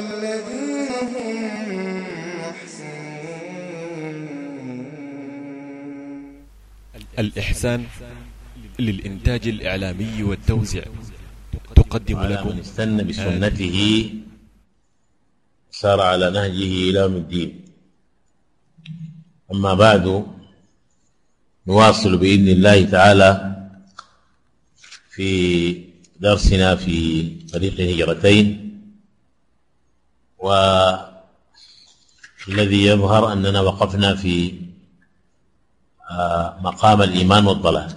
والذين هم محسنون الإحسان للإنتاج الإعلامي والتوزيع. تقدم لكم من استنى بسنته سار على نهجه إلى يوم الدين. أما بعد نواصل بإذن الله تعالى في درسنا في طريق الهجرتين. والذي يظهر أننا وقفنا في آه، مقام الإيمان والضلال.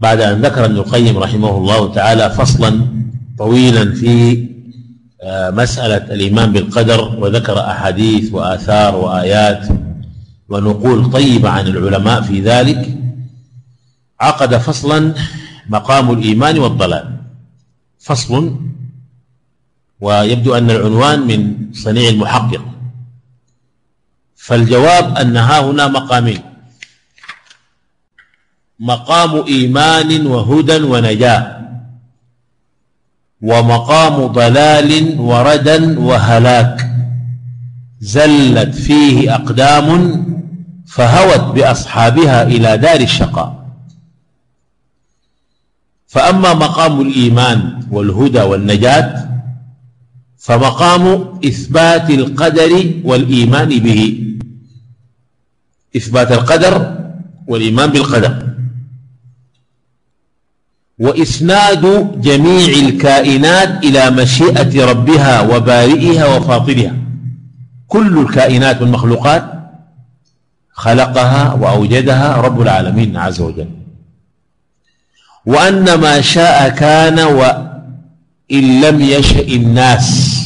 بعد أن ذكر ابن القيم رحمه الله تعالى فصلا طويلا في آه، مسألة الإيمان بالقدر وذكر أحاديث وآثار وآيات ونقول طيبة عن العلماء في ذلك عقد فصلا مقام الإيمان والضلال. فصل ويبدو أن العنوان من صنيع المحقق. فالجواب أن ها هنا مقامين. مقام إيمان وهدى ونجاة. ومقام ضلال وردا وهلاك. زلت فيه أقدام فهوت بأصحابها إلى دار الشقاء. فأما مقام الإيمان والهدى والنجاة فمقام إثبات القدر والإيمان به. إثبات القدر والإيمان بالقدر. وإسناد جميع الكائنات إلى مشيئة ربها وبارئها وفاطرها. كل الكائنات والمخلوقات خلقها وأوجدها رب العالمين عز وجل. وأن ما شاء كان وإن لم يشأ الناس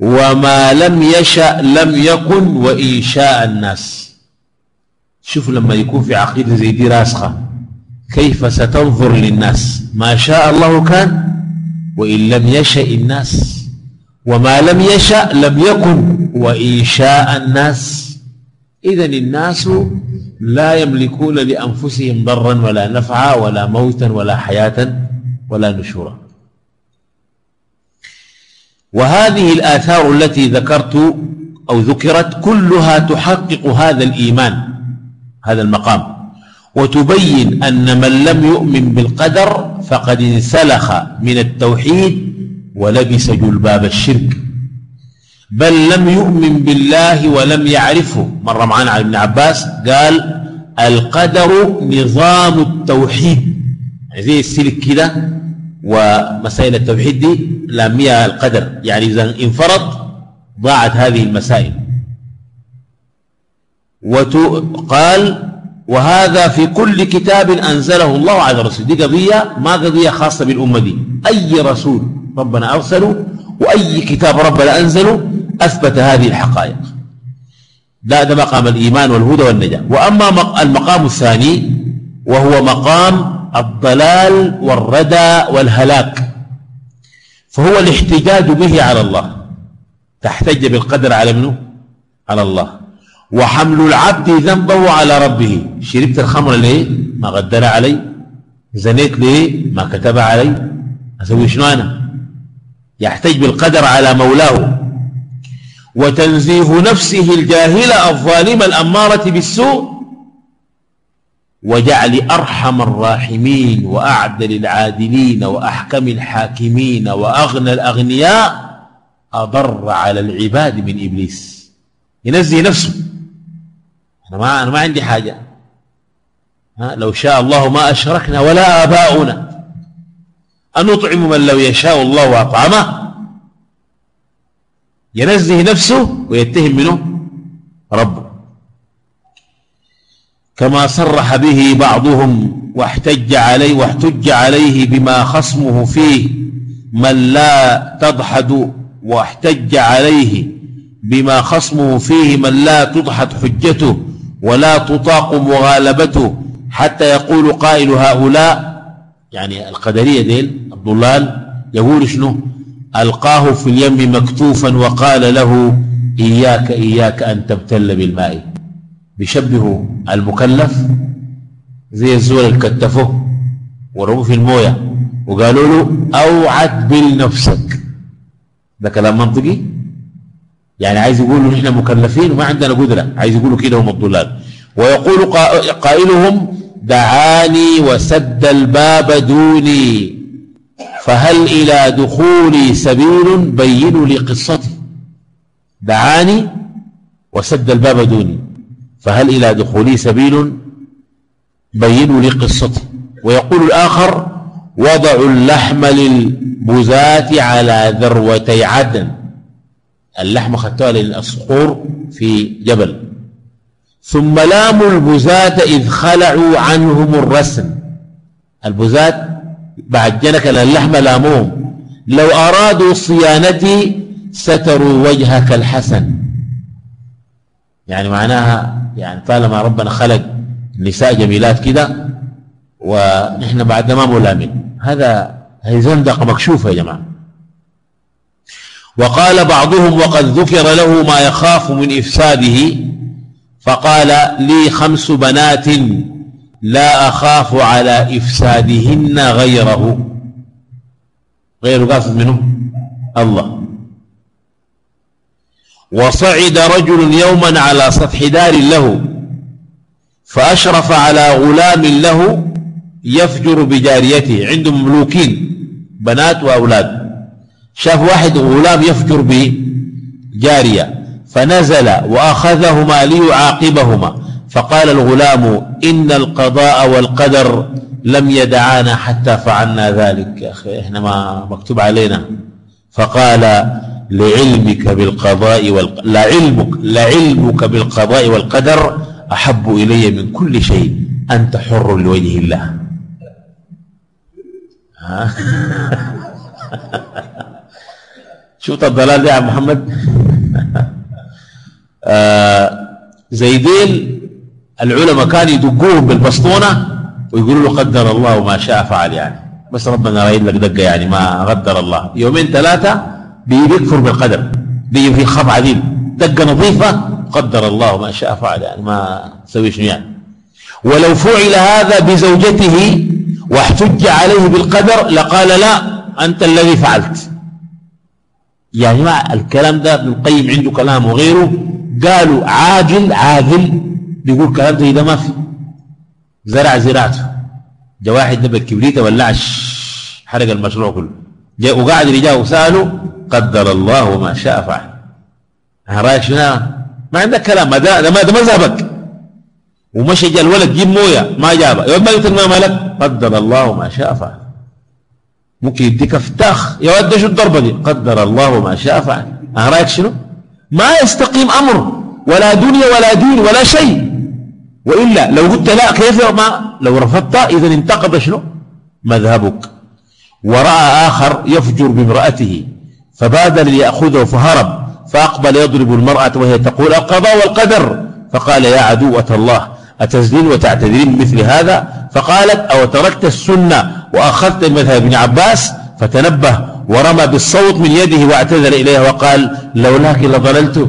وما لم يشأ لم يكن وإن شاء الناس. شوف لما يكون في عقيدة زي دي راسخة كيف ستنظر للناس؟ ما شاء الله كان وإن لم يشأ الناس. وما لم يشأ لم يكن وإن شاء الناس. إذا الناس لا يملكون لأنفسهم ضرا ولا نفعا ولا موتا ولا حياة ولا نشورا. وهذه الآثار التي ذكرت أو ذكرت كلها تحقق هذا الإيمان هذا المقام. وتبين أن من لم يؤمن بالقدر فقد انسلخ من التوحيد ولبس جلباب الشرك. بل لم يؤمن بالله ولم يعرفه. مر معنا عن ابن عباس قال القدر نظام التوحيد. زي السلك كده. ومسائل التوحيد دي لاميها القدر. يعني إذا انفرط ضاعت هذه المسائل. وقال وهذا في كل كتاب أنزله الله على رسول دي قضية ما قضية خاصة بالأمة دي. أي رسول ربنا أرسله وأي كتاب ربنا أنزله أثبت هذه الحقائق. لا ده مقام الإيمان والهدى والنجاة. وأما المقام الثاني وهو مقام الضلال والردى والهلاك. فهو الاحتجاج به على الله. تحتج بالقدر على منه على الله. وحمل العبد ذنبه على ربه. شربت الخمر ليه؟ ما قدر علي. زنيت ليه؟ ما كتب علي. أسوي شنو أنا؟ يحتج بالقدر على مولاه. وتنزيه نفسه الجاهلة الظالمة الأمارة بالسوء. وجعل أرحم الراحمين وأعدل العادلين وأحكم الحاكمين وأغنى الأغنياء أضر على العباد من إبليس. ينزه نفسه. أنا ما, أنا ما عندي حاجة. ها؟ لو شاء الله ما أشركنا ولا آباؤنا. أن نطعم من لو يشاء الله وأطعمه. ينزه نفسه ويتهم منه ربه. كما صرح به بعضهم واحتج عليه واحتج عليه بما خصمه فيه من لا تضحد واحتج عليه بما خصمه فيه من لا تضحد حجته ولا تطاق مغالبته حتى يقول قائل هؤلاء يعني القدرية ديل الضلال يقول شنو؟ ألقاه في اليم مكتوفا وقال له إياك إياك أن تبتل بالماء. بيشبهوا المكلف زي الزول الكتفه ورموه في الموية وقالوا له أوعد بنفسك ده كلام منطقي؟ يعني عايز يقولوا نحن مكلفين وما عندنا قدرة عايز يقولوا كده هم الضلال. ويقول قائلهم دعاني وسد الباب دوني فهل إلى دخولي سبيل بينوا لي قصتي؟ دعاني وسد الباب دوني. فهل إلى دخولي سبيل؟ بينوا لي قصتي. ويقول الآخر وضعوا اللحم للبزاة على ذروتي عدن. اللحم خدتها للصخور في جبل. ثم لاموا البزاة إذ خلعوا عنهم الرسم البزاة بعد جنك اللحم لاموهم. لو أرادوا صيانتي ستروا وجهك الحسن. يعني معناها يعني طالما ربنا خلق نساء جميلات كده ونحن بعد ما ملامين هذا هي زندقة مكشوفة يا جماعة. وقال بعضهم وقد ذكر له ما يخاف من إفساده فقال لي خمس بنات لا أخاف على إفسادهن غيره. غير قاصد منه؟ الله. وصعد رجل يوما على سطح دار له فأشرف على غلام له يفجر بجاريته. عنده مملوكين بنات وأولاد. شاف واحد غلام يفجر بجارية فنزل وأخذهما ليعاقبهما. فقال الغلام إن القضاء والقدر لم يدعانا حتى فعلنا ذلك. يا أخي إحنا ما مكتوب علينا. فقال لعلمك بالقضاء والقدر لعلمك, لعلمك بالقضاء والقدر أحب إلي من كل شيء. أنت حر لوجه الله. شو الضلال يا محمد؟ آه العلماء كانوا يدقوهم بالبسطونة ويقولوا له قدر الله وما شاء فعل يعني. بس ربنا رايد لك دقة يعني ما قدر الله. يومين ثلاثة بيكفر بالقدر بيجي في خط عديل دقة نظيفة قدر الله ما شاء فعل يعني ما تسوي شنو يعني. ولو فعل هذا بزوجته واحتج عليه بالقدر لقال لا أنت الذي فعلت. يعني ما الكلام ده ابن القيم عنده كلام وغيره قالوا عاجل عاقل بيقول كلام زي ده ما في. زرع زراعته. جاء واحد نبى الكبريت ولعش حرق المشروع كله. جاء وقاعد اللي جاء وساله قدر الله وما شاء فعل. رأيك شنو؟ ما عندك كلام ما ده ما ده مذهبك ومشي جاء الولد جيب مويه ما جابه. يا ما قلت ما مالك؟ قدر الله ما شاء فعل. ممكن يديك فتاخ يا ولد شو الضربة دي؟ قدر الله ما شاء فعل. رأيك شنو؟ ما يستقيم أمر ولا دنيا ولا دين ولا شيء. وإلا لو قلت لا كيف ما؟ لو رفضت اذا انتقض شنو؟ مذهبك. ورأى آخر يفجر بامرأته فبادر ليأخذه فهرب فأقبل يضرب المرأة وهي تقول القضاء والقدر! فقال يا عدوة الله أتزنين وتعتذرين مثل هذا؟ فقالت أو تركت السنة وأخذت المذهب ابن عباس؟ فتنبه ورمى بالصوت من يده واعتذر إليها وقال لولاك لضللت.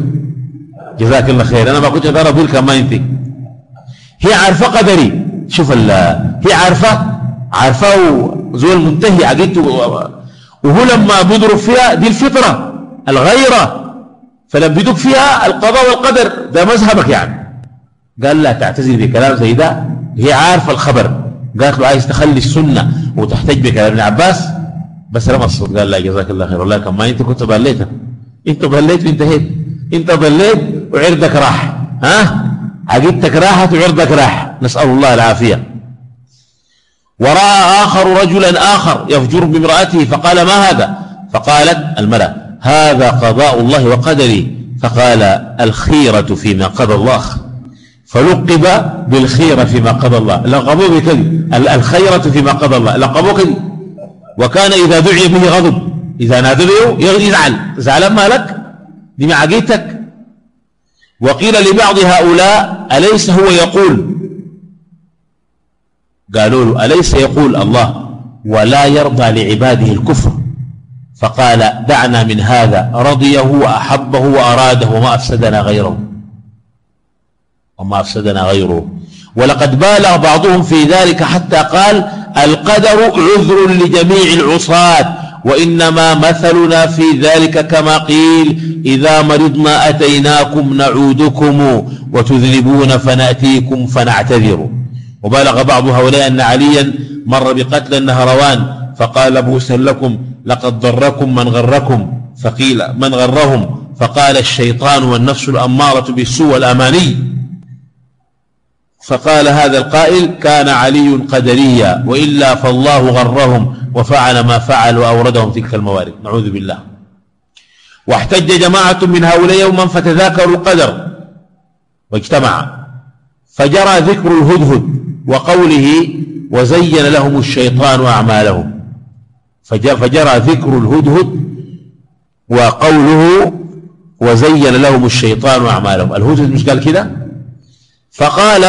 جزاك الله خير. أنا ما كنت أقول كما أنت. هي عارفة قدري. شوف هي عارفة عارفة زول منتهي عقيدته. وهو لما بيضرب فيها دي الفطرة الغيرة. فلما بيدق فيها القضاء والقدر. ده مذهبك يعني. قال لا تعتذر بكلام زي ده. هي عارفة الخبر. قالت له عايز تخلي السنة وتحتج بكلام ابن عباس. بس رمى الصوت. قال لا جزاك الله خير. والله كما انت كنت بليت. انت بليت وانتهيت. انت بليت وعرضك راح. ها؟ عقيدتك راحت وعرضك راح. نسأل الله العافية. ورأى آخر رجلا آخر يفجر بامرأته فقال ما هذا؟ فقالت الملأ هذا قضاء الله وقدري. فقال الخيرة فيما قضى الله. فلقب بالخيرة فيما قضى الله. لقبوه بكذا الخيرة فيما قضى الله. لقبوه كذا وكان إذا دعي به غضب. إذا نادى به يزعل زعلان مالك دي معقيتك وقيل لبعض هؤلاء أليس هو يقول قالوا له أليس يقول الله ولا يرضى لعباده الكفر؟ فقال دعنا من هذا رضيه وأحبه وأراده وما أفسدنا غيره. وما أفسدنا غيره. ولقد بالغ بعضهم في ذلك حتى قال القدر عذر لجميع العصاة وإنما مثلنا في ذلك كما قيل إذا مرضنا أتيناكم نعودكم وتذنبون فنأتيكم فنعتذر. وبلغ بعض هؤلاء أن عليا مر بقتل النهروان فقال موسى لكم لقد ضركم من غركم. فقيل من غرهم؟ فقال الشيطان والنفس الأمارة بالسوء والأماني. فقال هذا القائل كان علي قدريا وإلا فالله غرهم وفعل ما فعل وأوردهم تلك الموارد. نعوذ بالله. واحتج جماعة من هؤلاء يوما فتذاكروا القدر واجتمع فجرى ذكر الهدهد. وقوله وزين لهم الشيطان أعمالهم. فجرى ذكر الهدهد وقوله وزين لهم الشيطان أعمالهم. الهدهد مش قال كده؟ فقال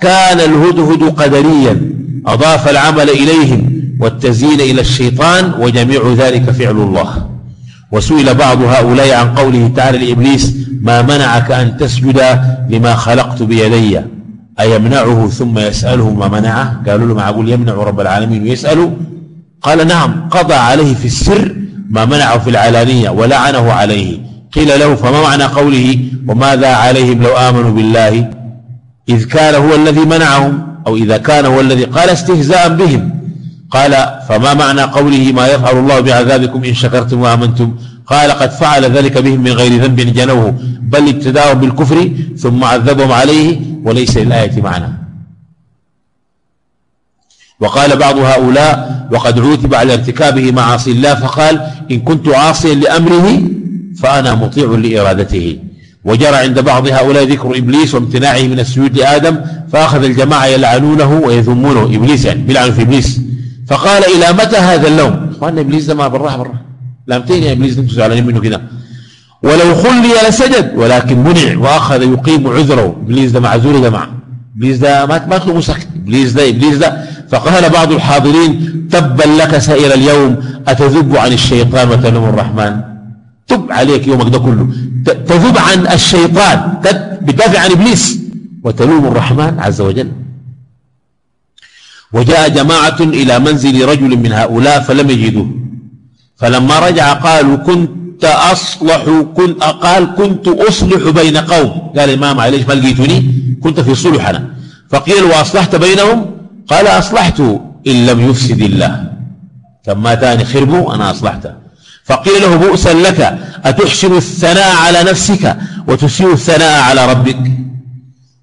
كان الهدهد قدريا أضاف العمل إليهم والتزيين إلى الشيطان وجميع ذلك فعل الله. وسئل بعض هؤلاء عن قوله تعالى لإبليس ما منعك أن تسجد لما خلقت بيدي؟ أيمنعه ثم يسأله ما منعه؟ قالوا له معقول يمنع رب العالمين ويسأله قال نعم قضى عليه في السر ما منعه في العلانية ولعنه عليه. قيل له فما معنى قوله وماذا عليهم لو آمنوا بالله إذ كان هو الذي منعهم أو إذا كان هو الذي قال استهزاء بهم؟ قال فما معنى قوله ما يفعل الله بعذابكم إن شكرتم وآمنتم؟ قال قد فعل ذلك بهم من غير ذنب جنوه بل ابتداهم بالكفر ثم عذبهم عليه وليس للآية معنى. وقال بعض هؤلاء وقد عوتب على ارتكابه معاصي الله فقال إن كنت عاصيا لأمره فأنا مطيع لإرادته. وجرى عند بعض هؤلاء ذكر إبليس وامتناعه من السجود لآدم فأخذ الجماعة يلعنونه ويذمونه. إبليس يعني بيلعنوا في إبليس. فقال إلى متى هذا اللوم؟ إخواننا إبليس ده ما بالراحة بالراحة. لامتين يا إبليس أنتم زعلانين منه كده. ولو خلي لسجد ولكن منع وأخذ يقيم عذره. إبليس ده معذور ده مع إبليس ده ما ما تطلبوا سكت إبليس ده إبليس ده. فقال بعض الحاضرين تبا لك سائر اليوم أتذب عن الشيطان وتلوم الرحمن؟ تب عليك يومك ده كله. تذب عن الشيطان. بتدافع عن إبليس. وتلوم الرحمن عز وجل. وجاء جماعة إلى منزل رجل من هؤلاء فلم يجدوه فلما رجع قالوا كنت أصلح كنت قال كنت أصلح بين قوم. قال الإمام عليه ما لقيتني كنت في صلح أنا فقيل وأصلحت بينهم؟ قال أصلحت إن لم يفسد الله. كما تاني خربوا؟ أنا أصلحته فقيل له بؤسا لك أتحسن الثناء على نفسك وتسيء الثناء على ربك؟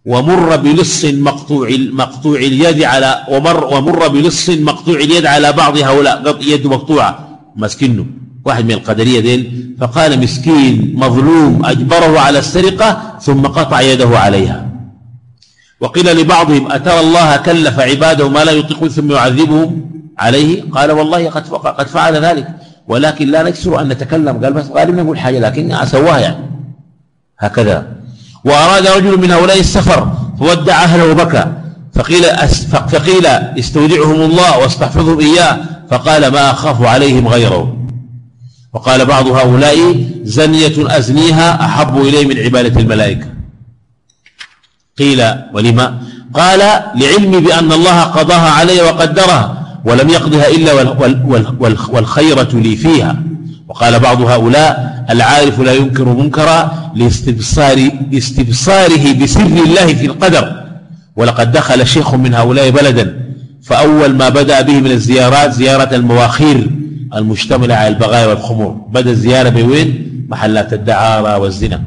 ومر بلص مقطوع مقطوع اليد على ومر ومر بلص مقطوع اليد على بعض هؤلاء. يد مقطوعة. مسكنه. واحد من القدرية ديل. فقال مسكين مظلوم. أجبره على السرقة ثم قطع يده عليها. وقيل لبعضهم أترى الله كلف عباده ما لا يطيقون ثم يعذبهم عليه؟ قال والله قد قد فعل ذلك. ولكن لا نكسر أن نتكلم. قال بس غالبا نقول حاجة لكن سواها يعني. هكذا. وأراد رجل من هؤلاء السفر فودع أهله وبكى فقيل, فقيل استودعهم الله واستحفظهم إياه فقال ما أخاف عليهم غيره. وقال بعض هؤلاء زنية أزنيها أحب إلي من عبادة الملائكة. قيل ولما؟ قال لعلمي بأن الله قضاها علي وقدرها ولم يقضها إلا والخيرة لي فيها. وقال بعض هؤلاء العارف لا ينكر منكرا لاستبصار لاستبصاره بسر الله في القدر. ولقد دخل شيخ من هؤلاء بلدا فأول ما بدأ به من الزيارات زيارة المواخير المشتملة على البغايا والخمور. بدأ الزيارة بوين؟ محلات الدعارة والزنا.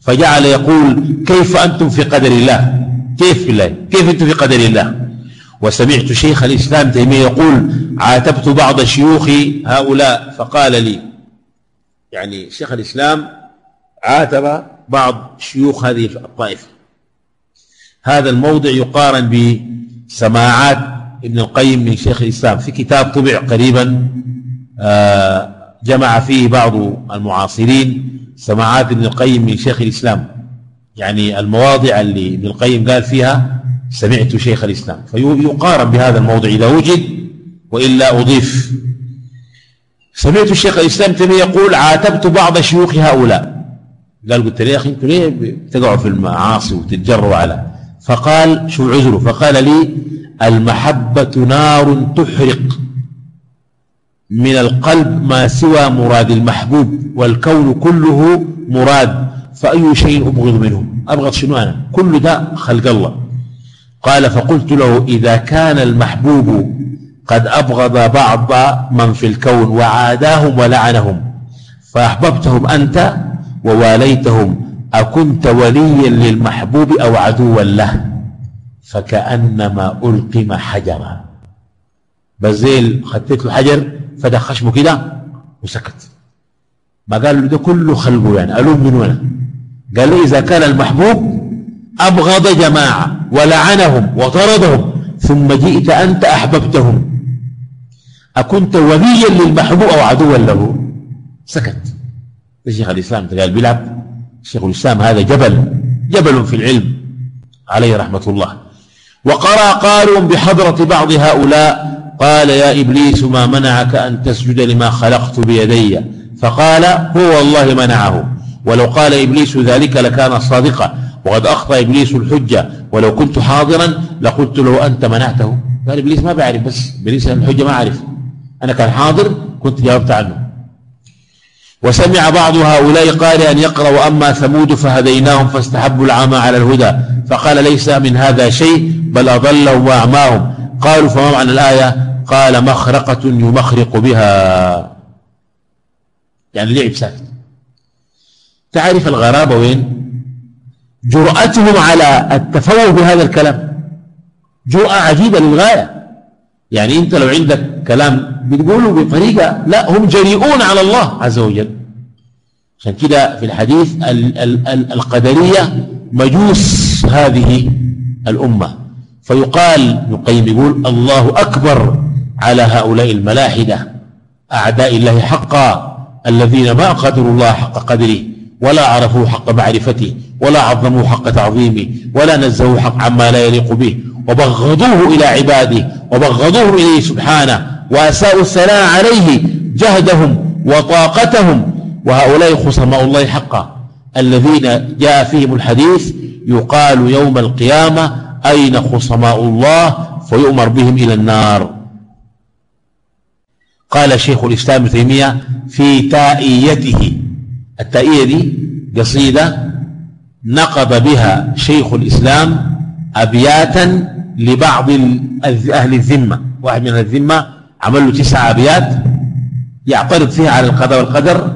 فجعل يقول كيف أنتم في قدر الله؟ كيف بالله؟ كيف أنتم في قدر الله؟ وسمعت شيخ الإسلام تيمية يقول عاتبت بعض شيوخ هؤلاء. فقال لي يعني شيخ الإسلام عاتب بعض شيوخ هذه الطائفة. هذا الموضع يقارن بسماعات ابن القيم من شيخ الإسلام. في كتاب طبع قريبا آه، جمع فيه بعض المعاصرين سماعات ابن القيم من شيخ الإسلام. يعني المواضع اللي ابن القيم قال فيها سمعت شيخ الإسلام. فيقارن بهذا الموضع. إذا وجد وإلا أضيف سمعت الشيخ الإسلام تيمية يقول عاتبت بعض شيوخ هؤلاء. قال قلت له يا أخي أنتم ليه تقعوا في المعاصي وتتجروا على. فقال شو عذره فقال لي المحبة نار تحرق. من القلب ما سوى مراد المحبوب والكون كله مراد. فأي شيء أبغض منه؟ أبغض شنو أنا؟ كل ده خلق الله. قال فقلت له إذا كان المحبوب قد أبغض بعض من في الكون وعاداهم ولعنهم فأحببتهم أنت وواليتهم أكنت وليا للمحبوب أو عدوا له؟ فكأنما ألقم حجرا. بزيل خدت له حجر فدخ خشمه كده وسكت. ما قال له ده كله خلقه يعني ألوم من ولا؟ قال له إذا كان المحبوب أبغض جماعة ولعنهم وطردهم ثم جئت أنت أحببتهم. أكنت وليا للمحبوب أو عدوا له. سكت. شيخ الإسلام قال بيلعب شيخ الإسلام هذا جبل جبل في العلم. عليه رحمة الله. وقرأ قارئ بحضرة بعض هؤلاء قال يا إبليس ما منعك أن تسجد لما خلقت بيدي؟ فقال هو والله منعه. ولو قال إبليس ذلك لكان صادقا. وقد أخطأ إبليس الحجة. ولو كنت حاضرا لقلت له أنت منعته؟ قال إبليس ما بعرف بس إبليس الحجة ما أعرف أنا كان حاضر كنت جاوبت عنه. وسمع بعض هؤلاء قارئا يقرأ وأما ثمود فهديناهم فاستحبوا العمى على الهدى فقال ليس من هذا شيء بل أضلهم وأعماهم. قالوا فما معنى الآية؟ قال مخرقة يمخرق بها. يعني لعب ساكت تعرف الغرابة وين؟ جرأتهم على التفوه بهذا الكلام. جرأة عجيبة للغاية. يعني أنت لو عندك كلام بتقوله بطريقة لا هم جريئون على الله عز وجل. عشان كده في الحديث ال ال ال القدرية مجوس هذه الأمة. فيقال ابن يقول الله أكبر على هؤلاء الملاحدة أعداء الله حقا الذين ما قدروا الله حق قدره ولا عرفوا حق معرفته ولا عظموا حق تعظيمه ولا نزهوا حق عما لا يليق به. وبغضوه إلى عباده وبغضوه إليه سبحانه وأساءوا الثناء عليه جهدهم وطاقتهم. وهؤلاء خصماء الله حقا. الذين جاء فيهم الحديث يقال يوم القيامة أين خصماء الله فيؤمر بهم إلى النار. قال شيخ الإسلام تيمية في تائيته. التائية دي قصيدة نقض بها شيخ الإسلام أبياتا لبعض أهل الذمة. واحد من الذمة عمل له تسع أبيات يعترض فيها على القضاء والقدر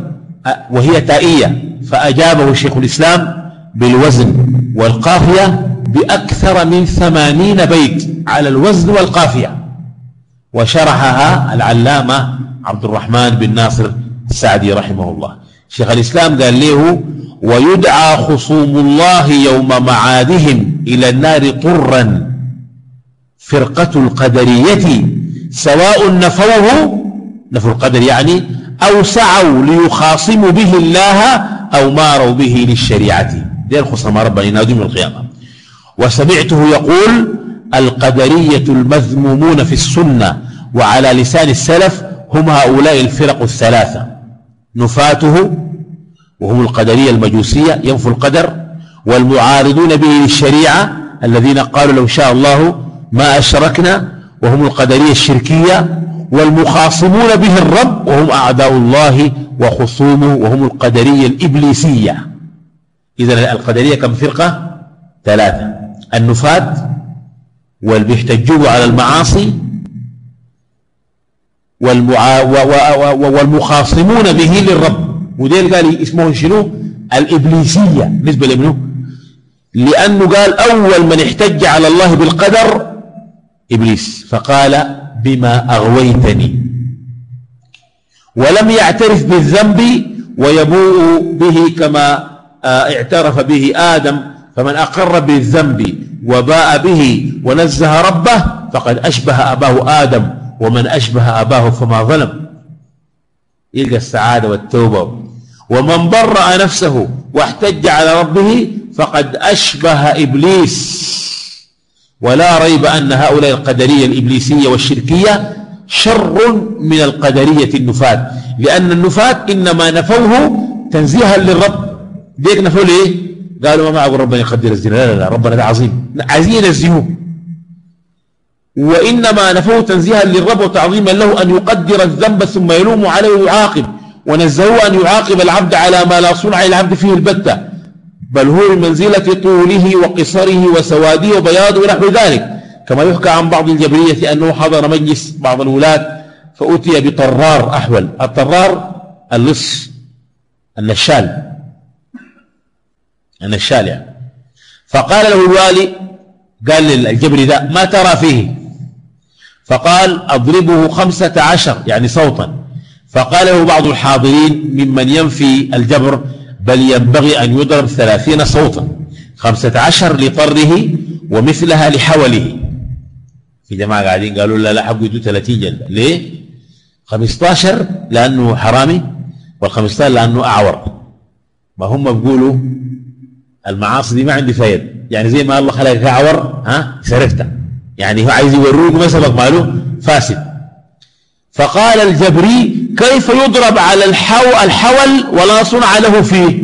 وهي تائية. فأجابه شيخ الإسلام بالوزن والقافية بأكثر من ثمانين بيت على الوزن والقافية. وشرحها العلامة عبد الرحمن بن ناصر السعدي رحمه الله. شيخ الإسلام قال له ويدعى خصوم الله يوم معادهم إلى النار طرا فرقة القدرية سواء نفوه نفوا القدر يعني أو سعوا ليخاصموا به الله أو ماروا به للشريعة. دي الخصماء ربنا ينادوا من القيامة. وسمعته يقول القدرية المذمومون في السنة وعلى لسان السلف هم هؤلاء الفرق الثلاثة. نفاته وهم القدرية المجوسية ينفوا القدر. والمعارضون به للشريعة الذين قالوا لو شاء الله ما أشركنا وهم القدرية الشركية والمخاصمون به الرب وهم أعداء الله وخصومه وهم القدرية الإبليسية. إذا القدرية كم فرقة؟ ثلاثة. النفاة واللي بيحتجوا على المعاصي والمعا والمخاصمون به للرب. وديل قال اسمه شنو؟ الإبليسية. بالنسبة لابنه لأنه قال أول من احتج على الله بالقدر إبليس. فقال بما أغويتني. ولم يعترف بالذنب ويبوء به كما آه، اعترف به آدم. فمن أقر بالذنب وباء به ونزه ربه فقد أشبه أباه آدم. ومن أشبه أباه فما ظلم. يلقى السعادة والتوبة. ومن برأ نفسه واحتج على ربه فقد أشبه إبليس. ولا ريب أن هؤلاء القدرية الإبليسية والشركية شر من القدرية النفاة لأن النفاة إنما نفوه تنزيها للرب. ديك نفوه ليه؟ قالوا ما معقول ربنا يقدر الزنا. لا لا لا ربنا ده عظيم. عايزين ينزهوه. وإنما نفوه تنزيها للرب وتعظيما له أن يقدر الذنب ثم يلوم عليه ويعاقب. ونزهوه أن يعاقب العبد على ما لا صنع العبد فيه البتة بل هو من منزلة طوله وقصره وسواده وبياضه ونحو ذلك. كما يحكى عن بعض الجبرية أنه حضر مجلس بعض الولاة فأتي بطرار أحول. الطرار اللص النشال. النشال يعني. فقال له الوالي قال للجبري ذا ما ترى فيه؟ فقال أضربه خمسة عشر يعني صوتا. فقال له بعض الحاضرين ممن ينفي الجبر بل ينبغي أن يضرب ثلاثين صوتا خمسة عشر لطره ومثلها لحوله. في جماعة قاعدين قالوا لا لا حقه يدو 30 جلدة ليه؟ 15 لأنه حرامي وال15 لأنه أعور. ما هم بيقولوا المعاصي دي ما عندي فايد يعني زي ما الله خلقك أعور ها؟ سرقت يعني هو عايز يوروك ما سبق ماله؟ فاسد. فقال الجبري كيف يضرب على الحو الحول ولا صنع له فيه؟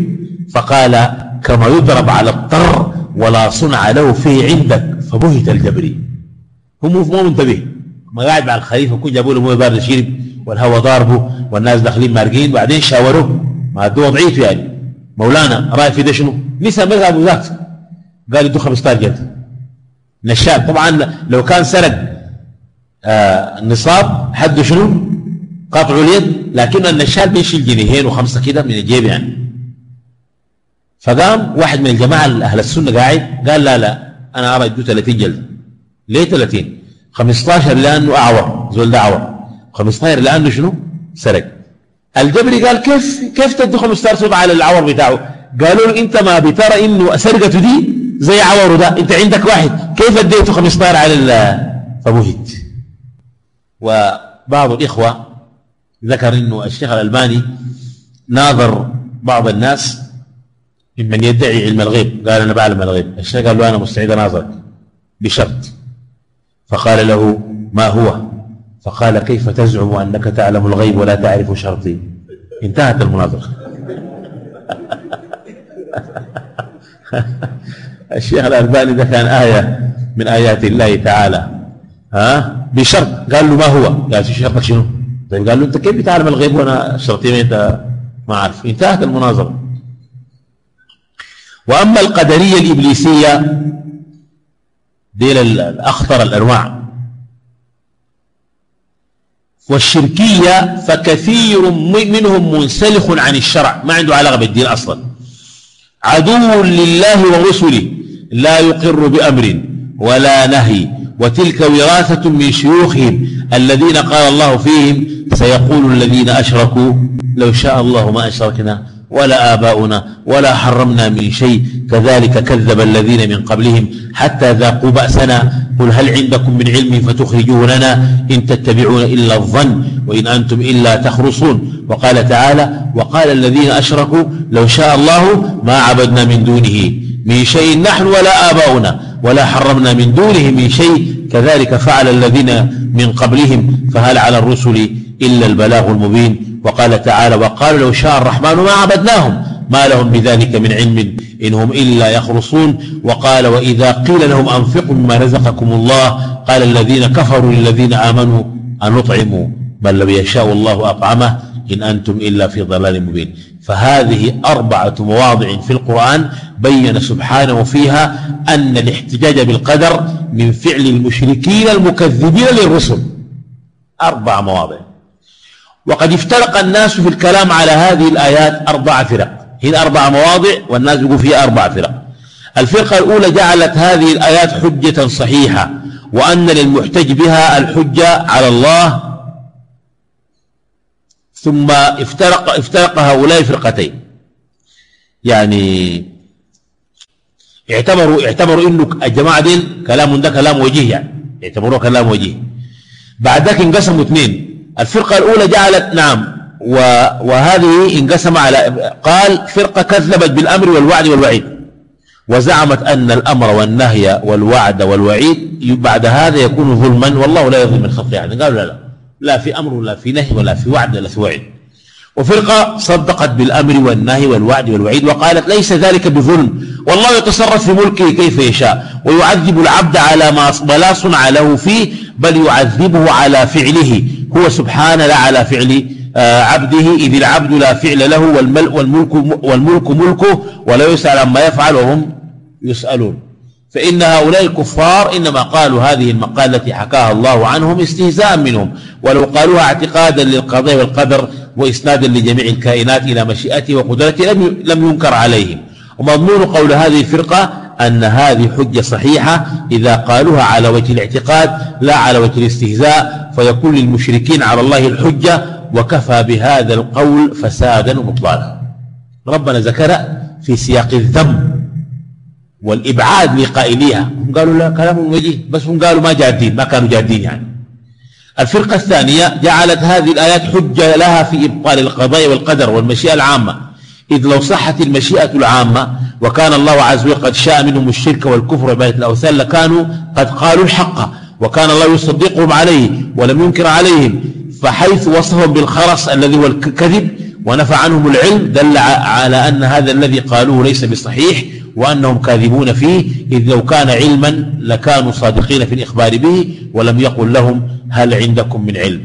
فقال كما يضرب على الطر ولا صنع له فيه عندك فبهت الجبري هو مو منتبه. ما قاعد مع الخليفة كل جابوا له مويه بارده شرب والهواء ضاربه والناس داخلين مارقين بعدين شاوروه ما ادوا وضعيته يعني. مولانا رأيك في ده شنو؟ نسى مذهب ذاك قال ادوا 15 جلد نشال طبعا لو كان سرق آه نصاب حده شنو؟ قاطع اليد لكن النشال بيشيل جنيهين وخمسة كده من الجيب يعني. فقام واحد من الجماعة أهل السنة قاعد قال لا لا أنا أرى ادوا 30 جلد. ليه 30 15 لأنه أعور زول ده أعور. 15 لأنه شنو؟ سرق. الجبري قال كيف كيف تدي 15 صوت على العور بتاعه؟ قالوا له أنت ما بترى إنه سرقته دي زي عوره ده. أنت عندك واحد. كيف أديته 15 على فبهت وبعض الإخوة ذكر إنه الشيخ الألباني ناظر بعض الناس ممن يدعي علم الغيب. قال أنا بعلم الغيب. الشيخ قال له أنا مستعد اناظرك بشرط. فقال له ما هو؟ فقال كيف تزعم أنك تعلم الغيب ولا تعرف شرطي؟ انتهت المناظرة. الشيخ الألباني ده كان آية من آيات الله تعالى. ها؟ بشرط. قال له ما هو؟ قال شرطك شنو؟ طيب قال له انت كيف تعلم الغيب وأنا شرطي انت ما اعرف انتهت المناظره واما القدريه الابليسيه ديل الأخطر الأنواع والشركية فكثير منهم منسلخ عن الشرع. ما عنده علاقة بالدين أصلا. عدو لله ورسله لا يقر بأمر ولا نهي. وتلك وراثة من شيوخهم الذين قال الله فيهم سيقول الذين أشركوا لو شاء الله ما أشركنا ولا آباؤنا ولا حرمنا من شيء كذلك كذب الذين من قبلهم حتى ذاقوا بأسنا قل هل عندكم من علم فتخرجوه لنا إن تتبعون إلا الظن وإن أنتم إلا تخرصون وقال تعالى وقال الذين أشركوا لو شاء الله ما عبدنا من دونه من شيء نحن ولا آباؤنا ولا حرمنا من دونه من شيء. كذلك فعل الذين من قبلهم فهل على الرسل إلا البلاغ المبين. وقال تعالى وقالوا لو شاء الرحمن ما عبدناهم ما لهم بذلك من علم إن هم إلا يخرصون. وقال وإذا قيل لهم أنفقوا مما رزقكم الله قال الذين كفروا للذين آمنوا أن نطعموا بل لو يشاء الله أطعمه إن أنتم إلا في ضلال مبين. فهذه أربعة مواضع في القرآن بين سبحانه فيها أن الاحتجاج بالقدر من فعل المشركين المكذبين للرسل. أربع مواضع. وقد افترق الناس في الكلام على هذه الآيات أربع فرق. هي أربع مواضع والناس يقول فيها أربع فرق. الفرقة الأولى جعلت هذه الآيات حجة صحيحة وأن للمحتج بها الحجة على الله ثم افترق, افترق هؤلاء فرقتين. يعني اعتبروا اعتبروا إنه الجماعة دي كلام ده كلام وجيه يعني. اعتبروه كلام وجيه. بعد ذلك انقسموا اثنين. الفرقة الأولى جعلت نعم. وهذه انقسم على قال فرقة كذبت بالأمر والوعد والوعيد. وزعمت أن الأمر والنهي والوعد والوعيد بعد هذا يكون ظلما والله لا يظلم الخلق يعني. قالوا لا لا. لا في أمر ولا في نهي ولا في وعد ولا في وعيد. وفرقة صدقت بالأمر والنهي والوعد والوعيد وقالت ليس ذلك بظلم. والله يتصرف في ملكه كيف يشاء ويعذب العبد على ما ولا صنع له فيه بل يعذبه على فعله. هو سبحانه لا على فعل آه، عبده. إذ العبد لا فعل له والملك, والملك ملكه ولا يسأل عما يفعل وهم يسألون. فإن هؤلاء الكفار إنما قالوا هذه المقالة التي حكاها الله عنهم استهزاء منهم ولو قالوها اعتقادا للقضاء والقدر وإسنادا لجميع الكائنات إلى مشيئته وقدرته لم ينكر عليهم. ومضمون قول هذه الفرقة أن هذه حجة صحيحة إذا قالوها على وجه الاعتقاد لا على وجه الاستهزاء فيكون للمشركين على الله الحجة وكفى بهذا القول فسادا وبطلانا ربنا ذكر في سياق الذم والإبعاد لقائليها. هم قالوا لا كلامهم وجيه بس هم قالوا ما جادين ما كانوا جادين يعني. الفرقة الثانية جعلت هذه الآيات حجة لها في إبطال القضاء والقدر والمشيئة العامة. إذ لو صحت المشيئة العامة وكان الله عز وجل قد شاء منهم الشرك والكفر وعبادة الأوثان لكانوا قد قالوا الحق وكان الله يصدقهم عليه ولم ينكر عليهم فحيث وصفهم بالخرس الذي هو الكذب ونفى عنهم العلم دل على أن هذا الذي قالوه ليس بصحيح وأنهم كاذبون فيه إذ لو كان علما لكانوا صادقين في الإخبار به ولم يقل لهم هل عندكم من علم.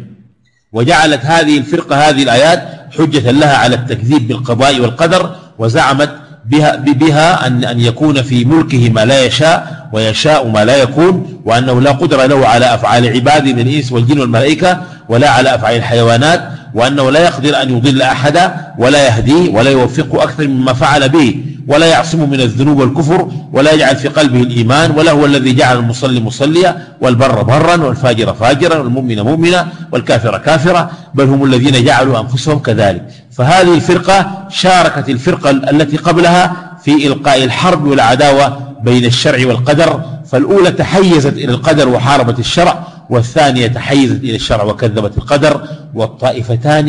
وجعلت هذه الفرقة هذه الآيات حجة لها على التكذيب بالقضاء والقدر وزعمت بها, بها أن, أن يكون في ملكه ما لا يشاء ويشاء ما لا يكون وأنه لا قدر له على أفعال عباده من الإنس والجن والملائكة ولا على أفعال الحيوانات وأنه لا يقدر أن يضل أحدا ولا يهديه ولا يوفقه أكثر مما فعل به ولا يعصم من الذنوب والكفر ولا يجعل في قلبه الإيمان ولا هو الذي جعل المصلي مصليا والبر برا والفاجر فاجرا والمؤمن مؤمنا والكافر كافرا بل هم الذين جعلوا أنفسهم كذلك. فهذه الفرقة شاركت الفرقة التي قبلها في إلقاء الحرب والعداوة بين الشرع والقدر فالأولى تحيزت إلى القدر وحاربت الشرع والثانية تحيزت إلى الشرع وكذبت القدر والطائفتان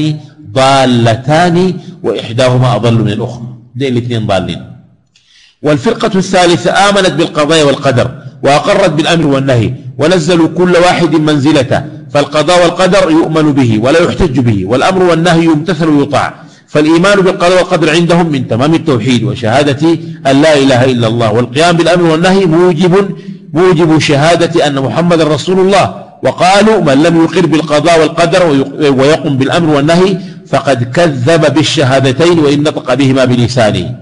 ضالتان وإحداهما أضل من الأخرى. دي الاثنين ضالين. والفرقة الثالثة آمنت بالقضاء والقدر وأقرت بالأمر والنهي ونزلوا كل واحد منزلته فالقضاء والقدر يؤمن به ولا يحتج به والأمر والنهي يمتثل ويطاع فالإيمان بالقضاء والقدر عندهم من تمام التوحيد وشهادة أن لا إله إلا الله والقيام بالأمر والنهي موجب موجب شهادة أن محمد رسول الله وقالوا من لم يقر بالقضاء والقدر ويقم بالأمر والنهي فقد كذب بالشهادتين وإن نطق بهما بلسانه.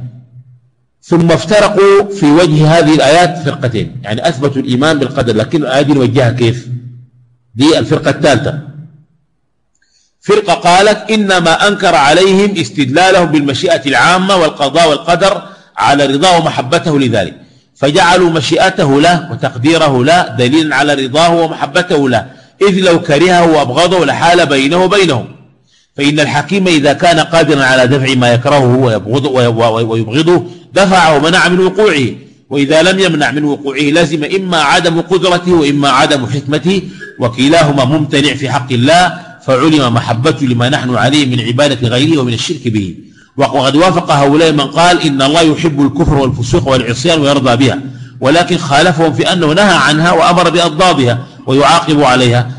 ثم افترقوا في وجه هذه الآيات فرقتين. يعني أثبتوا الإيمان بالقدر لكن الآية دي نوجهها كيف؟ دي الفرقة الثالثة. فرقة قالت إنما أنكر عليهم استدلالهم بالمشيئة العامة والقضاء والقدر على رضاه ومحبته لذلك. فجعلوا مشيئته له وتقديره له دليلا على رضاه ومحبته له إذ لو كرهه وأبغضه لحال بينه وبينهم. فإن الحكيم إذا كان قادرا على دفع ما يكرهه ويبغضه, ويبغضه دفع ومنع من وقوعه. وإذا لم يمنع من وقوعه لزم إما عدم قدرته وإما عدم حكمته. وكلاهما ممتنع في حق الله فعلم محبته لما نحن عليه من عبادة غيره ومن الشرك به. وقد وافق هؤلاء من قال إن الله يحب الكفر والفسوق والعصيان ويرضى بها ولكن خالفهم في أنه نهى عنها وأمر بأضدادها ويعاقب عليها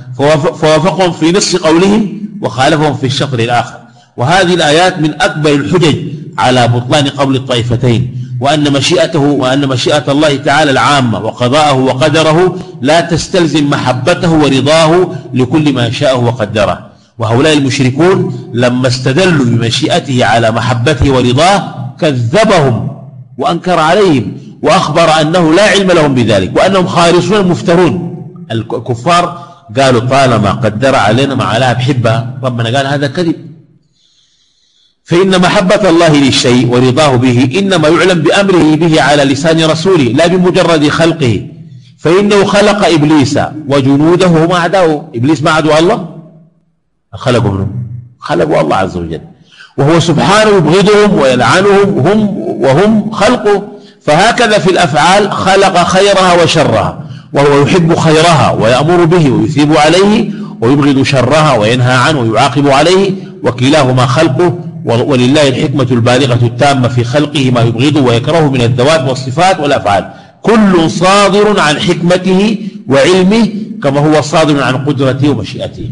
فوافقهم في نص قولهم وخالفهم في الشطر الآخر. وهذه الآيات من أكبر الحجج على بطلان قول الطائفتين وأن مشيئته وأن مشيئة الله تعالى العامة وقضاءه وقدره لا تستلزم محبته ورضاه لكل ما شاءه وقدره. وهؤلاء المشركون لما استدلوا بمشيئته على محبته ورضاه كذبهم وأنكر عليهم وأخبر أنه لا علم لهم بذلك وأنهم خارصون مفترون. الكفار قالوا طالما قدر علينا ما عليها بحبها ربنا قال هذا كذب. فإن محبة الله للشيء ورضاه به إنما يعلم بأمره به على لسان رسوله لا بمجرد خلقه. فإنه خلق إبليس وجنوده هم أعداؤه إبليس ما عدو الله؟ خلقوا منه خلقوا الله عز وجل. وهو سبحانه يبغضهم ويلعنهم هم وهم خلقه. فهكذا في الأفعال خلق خيرها وشرها. وهو يحب خيرها ويأمر به ويثيب عليه ويبغض شرها وينهى عنه ويعاقب عليه. وكلاهما خلقه. ولله الحكمة البالغة التامة في خلقه ما يبغضه ويكرهه من الذوات والصفات والأفعال. كل صادر عن حكمته وعلمه كما هو صادر عن قدرته ومشيئته.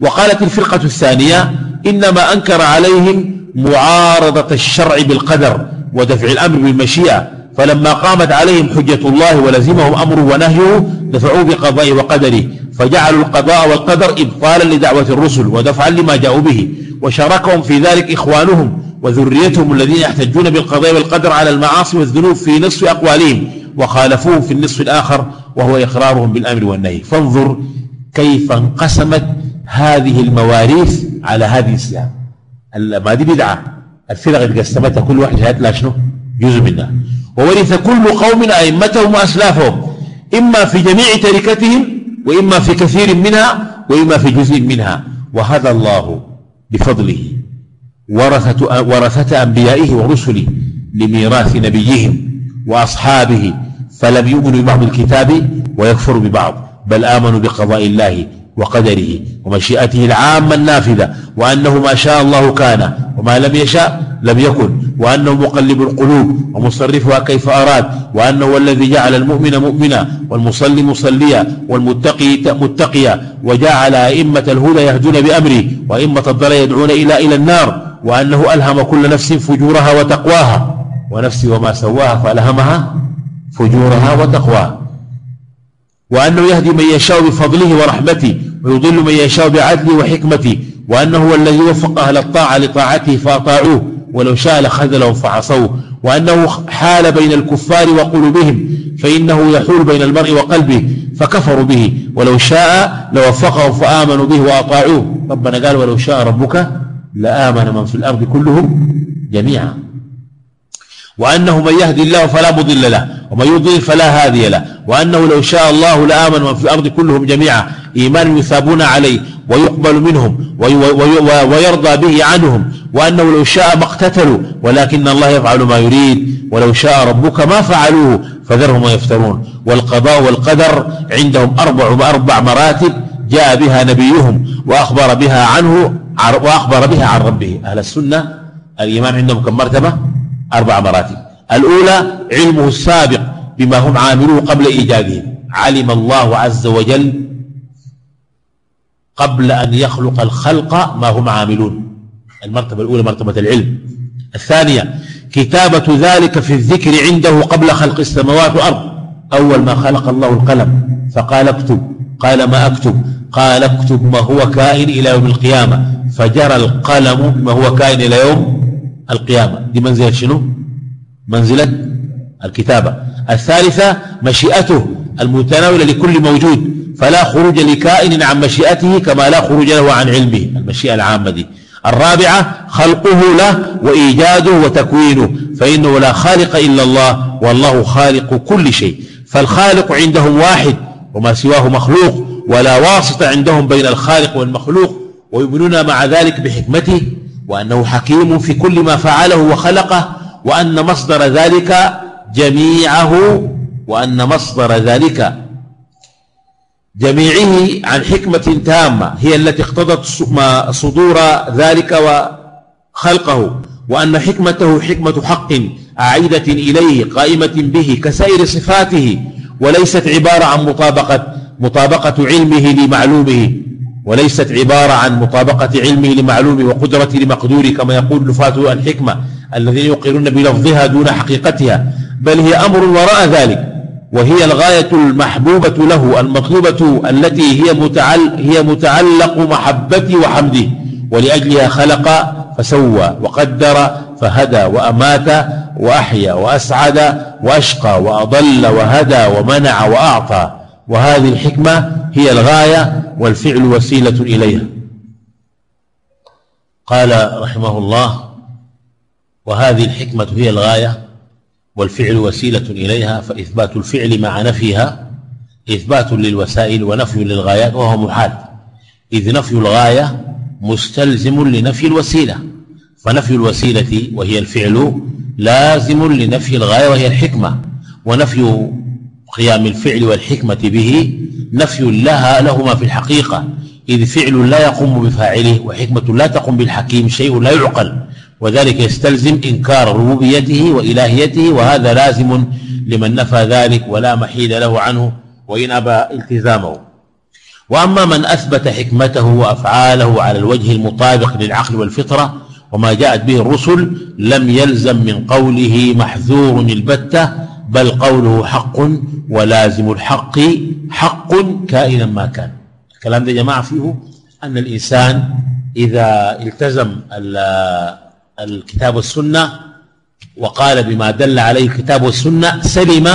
وقالت الفرقة الثانية إنما أنكر عليهم معارضة الشرع بالقدر ودفع الأمر بالمشيئة فلما قامت عليهم حجة الله ولزمهم أمره ونهيه دفعوا بقضاء وقدره فجعلوا القضاء والقدر إبطالا لدعوة الرسل ودفعا لما جاءوا به وشاركهم في ذلك إخوانهم وذريتهم الذين يحتجون بالقضاء والقدر على المعاصي والذنوب في نصف أقوالهم وخالفوهم في النصف الآخر وهو إقرارهم بالأمر والنهي. فانظر كيف انقسمت هذه المواريث على هذه السياق ما دي بدعة. الفرق اللي قسمتها كل واحد هات لها شنو؟ جزء منها. وورث كل قوم أئمتهم وأسلافهم إما في جميع تركتهم وإما في كثير منها وإما في جزء منها. وهدى الله بفضله. ورثة, ورثة أنبيائه ورسله لميراث نبيهم وأصحابه. فلم يؤمنوا ببعض الكتاب ويكفروا ببعض. بل آمنوا بقضاء الله وقدره ومشيئته العامة النافذة وأنه ما شاء الله كان وما لم يشاء لم يكن وأنه مقلب القلوب ومصرفها كيف أراد وأنه هو الذي جعل المؤمن مؤمنا والمصلي مصليا والمتقي متقيا وجعل أئمة الهدى يهدون بأمره وأئمة الضلال يدعون إلى إلى النار وأنه ألهم كل نفس فجورها وتقواها ونفس وما سواها فألهمها فجورها وتقواها وأنه يهدي من يشاء بفضله ورحمته ويضل من يشاء بعدله وحكمته وأنه هو الذي وفق أهل الطاعة لطاعته فأطاعوه ولو شاء لخذلهم فعصوه وأنه حال بين الكفار وقلوبهم فإنه يحول بين المرء وقلبه فكفروا به ولو شاء لوفقهم فآمنوا به وأطاعوه ربنا قال ولو شاء ربك لآمن من في الأرض كلهم جميعا وأنه من يهدي الله فلا مضل له ومن يضلل فلا هادي له وأنه لو شاء الله لآمن من في الأرض كلهم جميعا إيمان يثابون عليه ويقبل منهم ويرضى به عنهم وأنه لو شاء ما اقتتلوا ولكن الله يفعل ما يريد ولو شاء ربك ما فعلوه فذرهم يفترون. والقضاء والقدر عندهم أربع أربع مراتب جاء بها نبيهم وأخبر بها عنه وأخبر بها عن ربه. أهل السنة الإيمان عندهم كم مرتبة؟ أربع مراتب. الأولى علمه السابق بما هم عاملوه قبل إيجاده. علم الله عز وجل قبل أن يخلق الخلق ما هم عاملون. المرتبة الأولى مرتبة العلم. الثانية كتابة ذلك في الذكر عنده قبل خلق السماوات والأرض. أول ما خلق الله القلم فقال اكتب. قال ما أكتب؟ قال اكتب ما هو كائن إلى يوم القيامة. فجرى القلم ما هو كائن إلى يوم القيامة. دي منزلة شنو؟ منزلة الكتابة. الثالثة مشيئته المتناولة لكل موجود فلا خروج لكائن عن مشيئته كما لا خروج له عن علمه. المشيئة العامة دي. الرابعة خلقه له وإيجاده وتكوينه فإنه لا خالق إلا الله والله خالق كل شيء. فالخالق عندهم واحد وما سواه مخلوق ولا واسطة عندهم بين الخالق والمخلوق ويؤمنون مع ذلك بحكمته وأنه حكيم في كل ما فعله وخلقه وأن مصدر ذلك جميعه وأن مصدر ذلك جميعه عن حكمة تامة هي التي اقتضت صدور ذلك وخلقه وأن حكمته حكمة حق عائدة إليه قائمة به كسائر صفاته وليست عبارة عن مطابقة مطابقة علمه لمعلومه. وليست عبارة عن مطابقة علمه لمعلومه وقدرته لمقدوره كما يقول نفاة الحكمة الذين يقرون بلفظها دون حقيقتها بل هي أمر وراء ذلك وهي الغاية المحبوبة له المطلوبة التي هي, متعل هي متعلق محبته وحمده ولأجلها خلق فسوى وقدر فهدى وأمات وأحيا وأسعد وأشقى وأضل وهدى ومنع وأعطى. وهذه الحكمة هي الغاية والفعل وسيلة إليها. قال رحمه الله وهذه الحكمة هي الغاية والفعل وسيلة إليها فإثبات الفعل مع نفيها إثبات للوسائل ونفي للغايات وهو محال. إذ نفي الغاية مستلزم لنفي الوسيلة فنفي الوسيلة وهي الفعل لازم لنفي الغاية وهي الحكمة ونفي قيام الفعل والحكمة به نفي لها لهما في الحقيقة. إذ فعل لا يقوم بفاعله وحكمة لا تقوم بالحكيم شيء لا يعقل. وذلك يستلزم إنكار ربوبيته وإلهيته وهذا لازم لمن نفى ذلك ولا محيد له عنه وإن أبى التزامه. وأما من أثبت حكمته وأفعاله على الوجه المطابق للعقل والفطرة وما جاءت به الرسل لم يلزم من قوله محذور البتة بل قوله حق ولازم الحق حق كائنا ما كان. الكلام ده يا جماعة فيه أن الإنسان إذا التزم الكتاب والسنة وقال بما دل عليه الكتاب والسنة سلم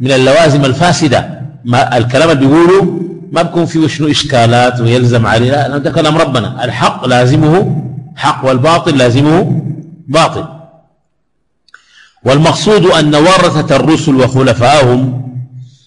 من اللوازم الفاسدة. ما الكلام اللي بيقوله ما بكون فيه شنو إشكالات ويلزم عليه. لا ده كلام ربنا. الحق لازمه حق والباطل لازمه باطل. والمقصود أن ورثة الرسل وخلفائهم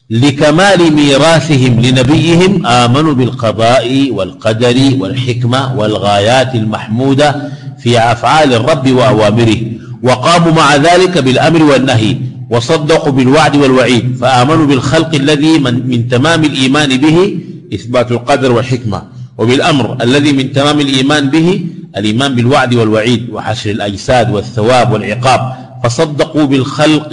لكمال ميراثهم لنبيهم آمنوا بالقضاء والقدر والحكمة والغايات المحمودة في أفعال الرب وأوامره وقاموا مع ذلك بالأمر والنهي وصدقوا بالوعد والوعيد فآمنوا بالخلق الذي من, من تمام الإيمان به إثبات القدر والحكمة وبالأمر الذي من تمام الإيمان به الإيمان بالوعد والوعيد وحشر الأجساد والثواب والعقاب. فصدقوا بالخلق,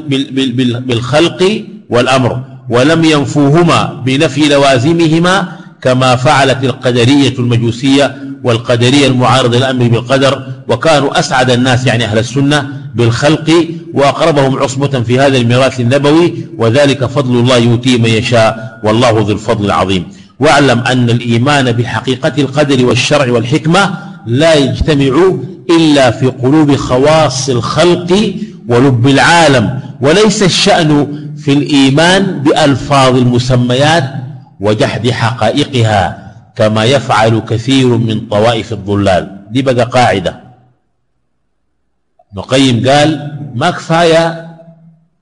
بالخلق والأمر ولم ينفوهما بنفي لوازمهما كما فعلت القدرية المجوسية والقدرية المعارضة للأمر بالقدر وكانوا أسعد الناس يعني أهل السنة بالخلق وأقربهم عصبة في هذا الميراث النبوي وذلك فضل الله يؤتيه من يشاء والله ذو الفضل العظيم. واعلم أن الإيمان بحقيقة القدر والشرع والحكمة لا يجتمع إلا في قلوب خواص الخلق ولب العالم وليس الشأن في الإيمان بألفاظ المسميات وجحد حقائقها كما يفعل كثير من طوائف الضلال. دي بقى قاعدة. نقيم قال ما كفاية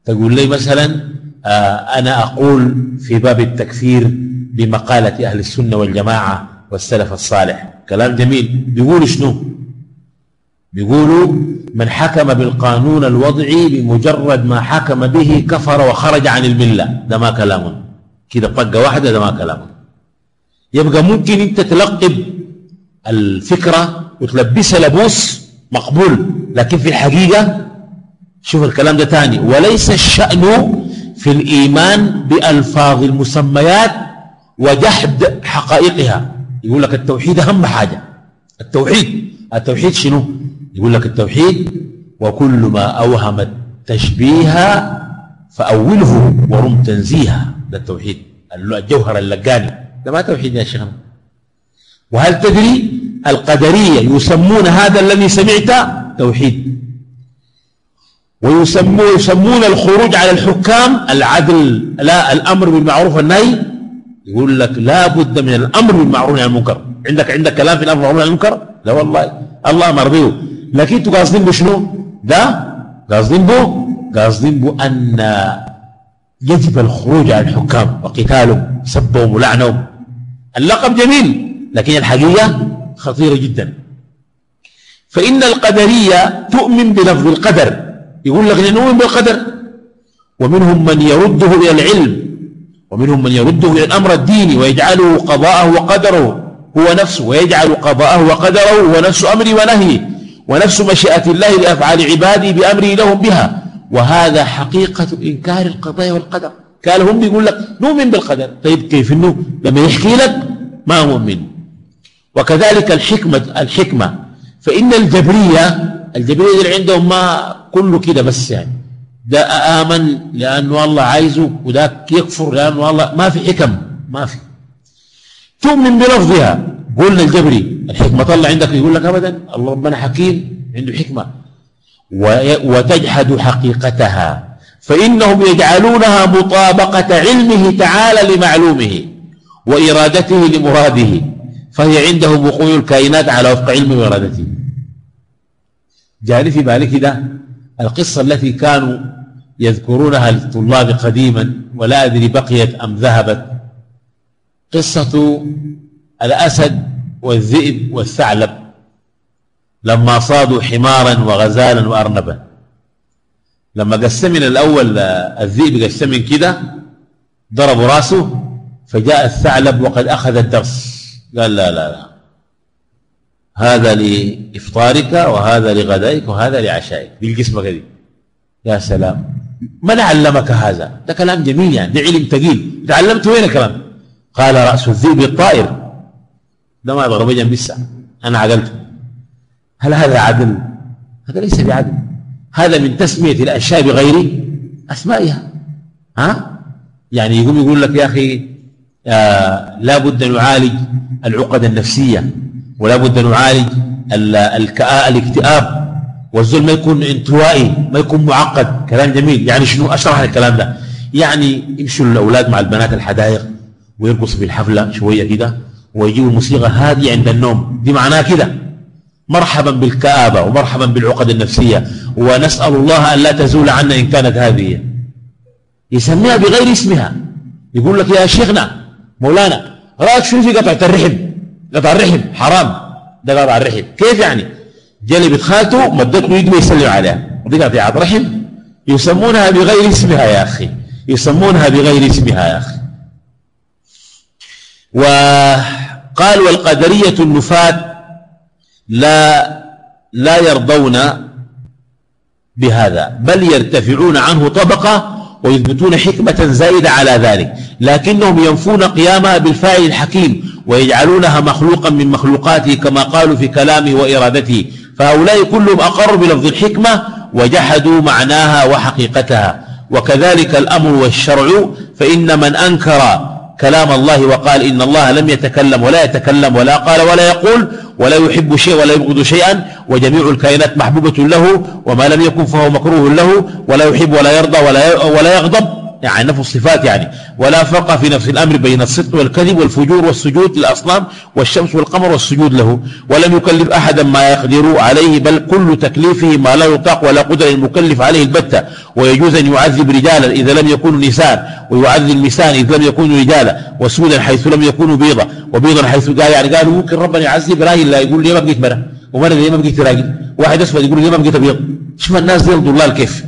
تقول لي مثلا آه أنا أقول في باب التكفير بمقالة أهل السنة والجماعة والسلف الصالح. كلام جميل. بيقولوا شنو؟ بيقولوا من حكم بالقانون الوضعي بمجرد ما حكم به كفر وخرج عن الملة. ده ما كلامنا كده طقة واحدة ده ما كلامنا يبقى ممكن انت تلقب الفكرة وتلبسها لبوس مقبول. لكن في الحقيقة شوف الكلام ده تاني. وليس الشأن في الإيمان بألفاظ المسميات وجحد حقائقها. يقول لك التوحيد أهم حاجة. التوحيد. التوحيد شنو؟ يقول لك التوحيد وكل ما أوهم التشبيه فأوله ورم تنزيها ده التوحيد. الجوهر اللقاني. ده ما توحيد يا شيخنا وهل تدري القدرية يسمون هذا الذي سمعت توحيد؟ ويسمون يسمون الخروج على الحكام العدل لا الأمر بالمعروف والنهي. يقول لك لا بد من الأمر بالمعروف والنهي عن المنكر. عندك عندك كلام في الأمر بالمعروف والنهي عن المنكر؟ لا والله. الله مرضيه لكن أنتوا قاصدين بشنو ده قاصدين به قاصدين به أن يجب الخروج على الحكام وقتالهم سبهم ولعنهم. اللقب جميل لكن الحقيقة خطيرة جدا. فإن القدرية تؤمن بلفظ القدر. يقول لك نؤمن بالقدر. ومنهم من يرده إلى العلم ومنهم من يرده إلى الأمر الديني ويجعله قضاءه وقدره هو نفسه ويجعل قضاءه وقدره هو نفس أمري ونهيه. ونفس مشيئة الله لأفعال عباده بأمره لهم بها. وهذا حقيقة إنكار القضاء والقدر. قال هم بيقول لك نؤمن بالقدر. طيب كيف إنه؟ لما يحكي لك ما مؤمن. وكذلك الحكمة الحكمة. فإن الجبرية الجبرية اللي عندهم ما كله كده بس يعني. ده آمن لأنه الله عايزه وده يكفر لأنه الله ما في حكم ما في. تؤمن بلفظها. قلنا الجبري الحكمة الله عندك يقول لك أبدا الله ربنا حكيم عنده حكمة. وتجحد حقيقتها. فإنهم يجعلونها مطابقة علمه تعالى لمعلومه وإرادته لمراده. فهي عندهم وقوع الكائنات على وفق علمه وإرادته. جاني في بالك ده القصة التي كانوا يذكرونها للطلاب قديما ولا أدري بقيت أم ذهبت. قصة الأسد والذئب والثعلب لما صادوا حمارا وغزالا وأرنبا. لما قسمن الأول الذئب قسمن كده ضربوا راسه فجاء الثعلب وقد أخذ الدرس. قال لا لا لا. هذا لإفطارك وهذا لغدائك وهذا لعشائك. دي. القسمة كده يا سلام. من علمك هذا؟ ده كلام جميل يعني ده علم ثقيل تعلمت وين الكلام؟ قال رأس الذئب الطائر. ده ما ضرب جنب الساعة أنا عدلته. هل هذا عدل؟ هذا ليس بعدل. هذا من تسمية الأشياء بغير أسمائها. ها؟ يعني يقوم يقول لك يا أخي آه لا بد نعالج العقد النفسية ولا بد نعالج الاكتئاب والزول ما يكون انطوائي ما يكون معقد. كلام جميل. يعني شنو؟ أشرح الكلام ده. يعني يمشوا الأولاد مع البنات الحدائق ويرقصوا في الحفلة شوية كده. ويجيبوا الموسيقى هادية عند النوم. دي معناها كده. مرحبا بالكآبة ومرحبا بالعقد النفسية. ونسأل الله أن لا تزول عنا إن كانت هذه. يسميها بغير اسمها. يقول لك يا شيخنا مولانا رأيك شنو في قطعة الرحم؟ قطع الرحم حرام. ده قطع الرحم. كيف يعني؟ جلبت خالته مدت له يده يسلم عليها. دي قطيعة رحم. يسمونها بغير اسمها يا أخي. يسمونها بغير اسمها يا أخي. وقال والقدرية النفاة لا لا يرضون بهذا بل يرتفعون عنه طبقة ويثبتون حكمة زائدة على ذلك لكنهم ينفون قيامها بالفاعل الحكيم ويجعلونها مخلوقا من مخلوقاته كما قالوا في كلامه وإرادته فهؤلاء كلهم أقروا بلفظ الحكمة وجحدوا معناها وحقيقتها وكذلك الأمر والشرع فإن من أنكر كلام الله وقال إن الله لم يتكلم ولا يتكلم ولا قال ولا يقول ولا يحب شيء ولا يبغض شيئا وجميع الكائنات محبوبة له وما لم يكن فهو مكروه له ولا يحب ولا يرضى ولا ولا يغضب يعني نفس الصفات يعني. ولا فرق في نفس الأمر بين الصدق والكذب والفجور والسجود للأصنام والشمس والقمر والسجود له. ولم يكلف أحدا ما يقدر عليه بل كل تكليفه ما لا يطاق ولا قدر المكلف عليه البتة. ويجوز أن يعذب رجالا إذا لم يكونوا نساء ويعذب النساء إذا لم يكونوا رجالا. وسودا حيث لم يكونوا بيضا وبيضا حيث قال يعني قالوا ممكن ربنا يعذب راجل لا يقول لي ما بقيت مرة؟ ومرة ما بقيت راجل؟ واحد أسود يقول لي ما بقيت أبيض؟ شوف الناس دي الله كيف؟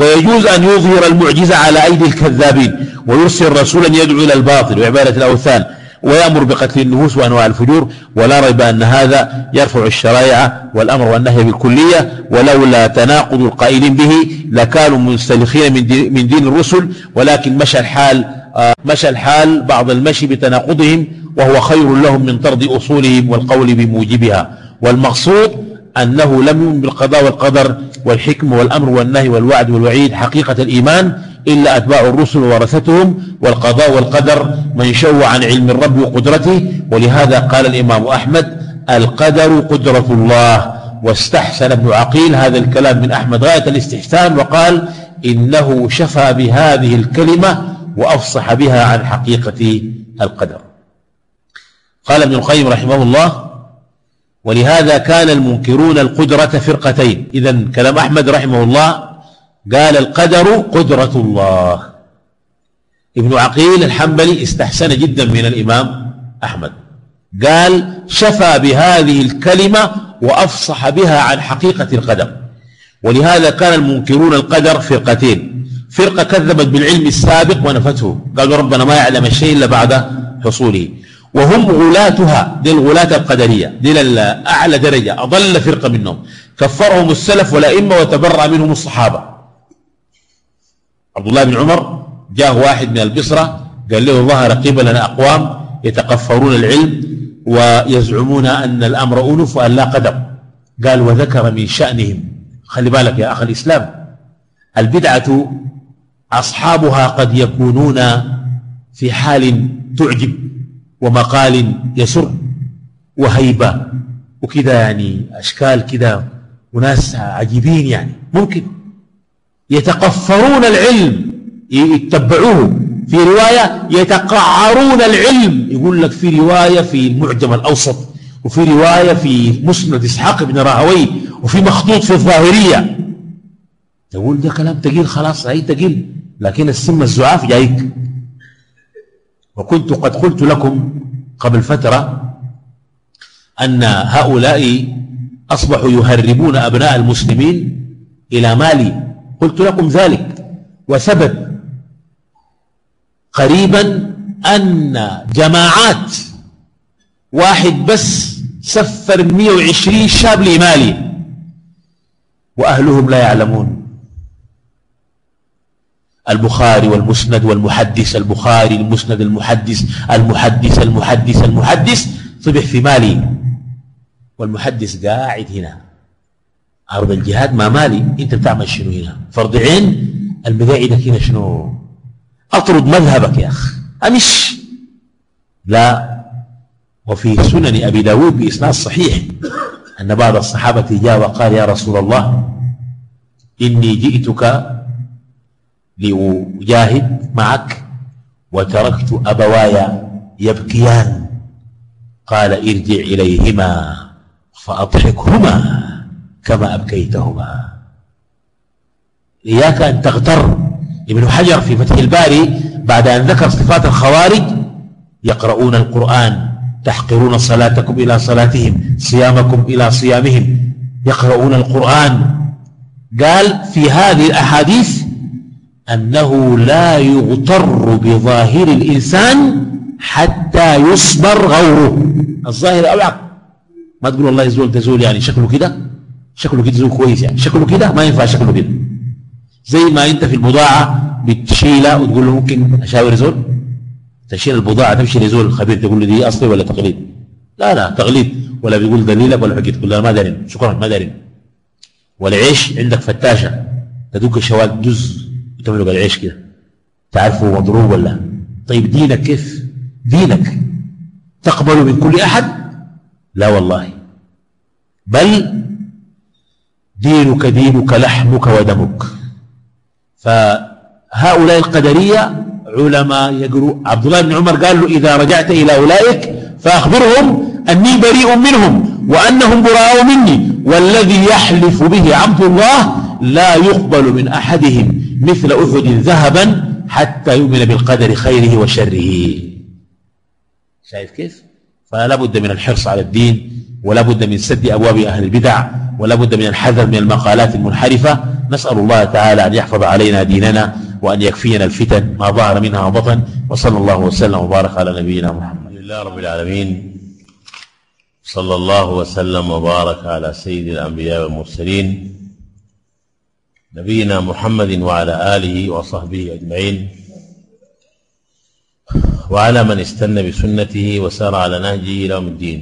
ويجوز أن يظهر المعجزة على أيدي الكذابين ويرسل رسولا يدعو إلى الباطل وعبادة الأوثان ويأمر بقتل النفوس وأنواع الفجور ولا ريب أن هذا يرفع الشرائع والأمر والنهي بالكلية ولولا تناقض القائلين به لكانوا منسلخين من دين, من دين الرسل ولكن مشى الحال آه، مشى الحال بعض المشي بتناقضهم وهو خير لهم من طرد أصولهم والقول بموجبها. والمقصود أنه لم يؤمن بالقضاء والقدر والحكم والأمر والنهي والوعد والوعيد حقيقة الإيمان إلا أتباع الرسل ورثتهم والقضاء والقدر من شو عن علم الرب وقدرته. ولهذا قال الإمام أحمد القدر قدرة الله. واستحسن ابن عقيل هذا الكلام من أحمد غاية الاستحسان وقال إنه شفى بهذه الكلمة وأفصح بها عن حقيقة القدر. قال ابن القيم رحمه الله ولهذا كان المنكرون القدرة فرقتين. إذا كلام أحمد رحمه الله قال القدر قدرة الله. ابن عقيل الحنبلي استحسن جدا من الإمام أحمد. قال شفى بهذه الكلمة وأفصح بها عن حقيقة القدر. ولهذا كان المنكرون القدر فرقتين. فرقة كذبت بالعلم السابق ونفته. قالوا ربنا ما يعلم الشيء إلا بعد حصوله. وهم غلاتها دي الغلاة القدرية دي أعلى درجة أضل فرقة منهم. كفرهم السلف والأئمة وتبرأ منهم الصحابة. عبد الله بن عمر جاء واحد من البصرة قال له ظهر قبلنا أقوام يتقفرون العلم ويزعمون أن الأمر أنف وأن لا قدر. قال وذكر من شأنهم. خلي بالك يا أخ الإسلام البدعة أصحابها قد يكونون في حال تعجب. ومقال يسر وهيبة وكذا يعني أشكال كذا وناس عجيبين يعني. ممكن. يتقفرون العلم. يتبعوه. في رواية يتقعرون العلم. يقول لك في رواية في المعجم الأوسط وفي رواية في مسند إسحاق بن راهوي وفي مخطوط في الظاهرية. تقول ده كلام تقيل خلاص هاي تقيل. لكن السم الزعاف جايك. وكنت قد قلت لكم قبل فترة أن هؤلاء أصبحوا يهربون أبناء المسلمين إلى مالي. قلت لكم ذلك وثبت قريبا أن جماعات واحد بس سفر 120 شاب لمالي وأهلهم لا يعلمون. البخاري والمسند والمحدث البخاري المسند المحدث المحدث المحدث المحدث صبح في مالي والمحدث قاعد هنا. عرض الجهاد ما مالي. انت بتعمل شنو هنا؟ فرض عين. المقاعدك هنا شنو؟ اطرد مذهبك يا اخ امش. لا. وفي سنن أبي داود بإسناد صحيح. أن بعض الصحابة جاء وقال يا رسول الله إني جئتك لأجاهد معك وتركت أبواي يبكيان. قال ارجع إليهما فأضحكهما كما أبكيتهما. إياك أن تغتر. ابن حجر في فتح الباري بعد أن ذكر صفات الخوارج يقرؤون القرآن تحقرون صلاتكم إلى صلاتهم صيامكم إلى صيامهم يقرؤون القرآن. قال في هذه الأحاديث أنه لا يغتر بظاهر الإنسان حتى يصبر غوره. الظاهر أوعك ما تقول والله زول ده زول يعني شكله كده؟ شكله كده زول كويس يعني. شكله كده؟ ما ينفع شكله كده. زي ما أنت في البضاعة بتشيلها وتقول له ممكن أشاور زول؟ تشيل البضاعة تمشي لزول خبير تقول له دي أصلي ولا تقليد؟ لا لا تقليد. ولا بيقول دليلك ولا حكيت. له ما دارين شكرا ما دارين والعيش عندك فتاشة. تدق شوال دز وتملق العيش كده. تعرفه مضروب ولا؟ طيب دينك كيف؟ دينك تقبل من كل أحد؟ لا والله. بل دينك دينك لحمك ودمك. فهؤلاء القدرية علماء يقروا عبد الله بن عمر قال له إذا رجعت إلى أولئك فأخبرهم أني بريء منهم وأنهم براء مني والذي يحلف به عبد الله لا يقبل من أحدهم. مثل أحد ذهبا حتى يؤمن بالقدر خيره وشره. شايف كيف؟ فلا بد من الحرص على الدين ولا بد من سد أبواب أهل البدع ولا بد من الحذر من المقالات المنحرفة. نسأل الله تعالى أن يحفظ علينا ديننا وأن يكفينا الفتن ما ظهر منها وبطن. وصلى الله وسلم وبارك على نبينا محمد. لله رب العالمين. صلى الله وسلم وبارك على سيد الأنبياء والمرسلين. نبينا محمد وعلى آله وصحبه أجمعين. وعلى من استنى بسنته وسار على نهجه إلى يوم الدين.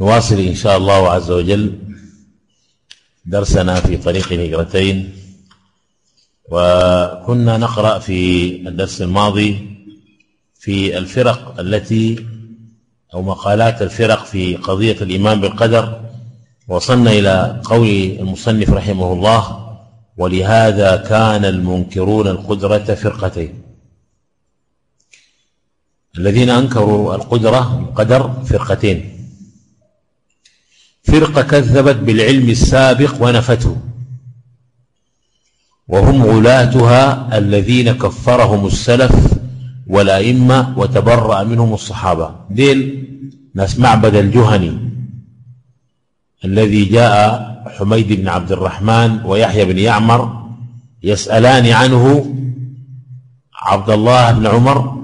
نواصل إن شاء الله عز وجل درسنا في طريق الهجرتين وكنا نقرأ في الدرس الماضي في الفرق التي أو مقالات الفرق في قضية الإيمان بالقدر وصلنا إلى قول المصنف رحمه الله ولهذا كان المنكرون القدرة فرقتين. الذين أنكروا القدرة القدر فرقتين. فرقة كذبت بالعلم السابق ونفته. وهم غلاتها الذين كفرهم السلف والأئمة وتبرأ منهم الصحابة. ديل ناس معبد الجهني الذي جاء حميد بن عبد الرحمن ويحيى بن يعمر يسألان عنه عبد الله بن عمر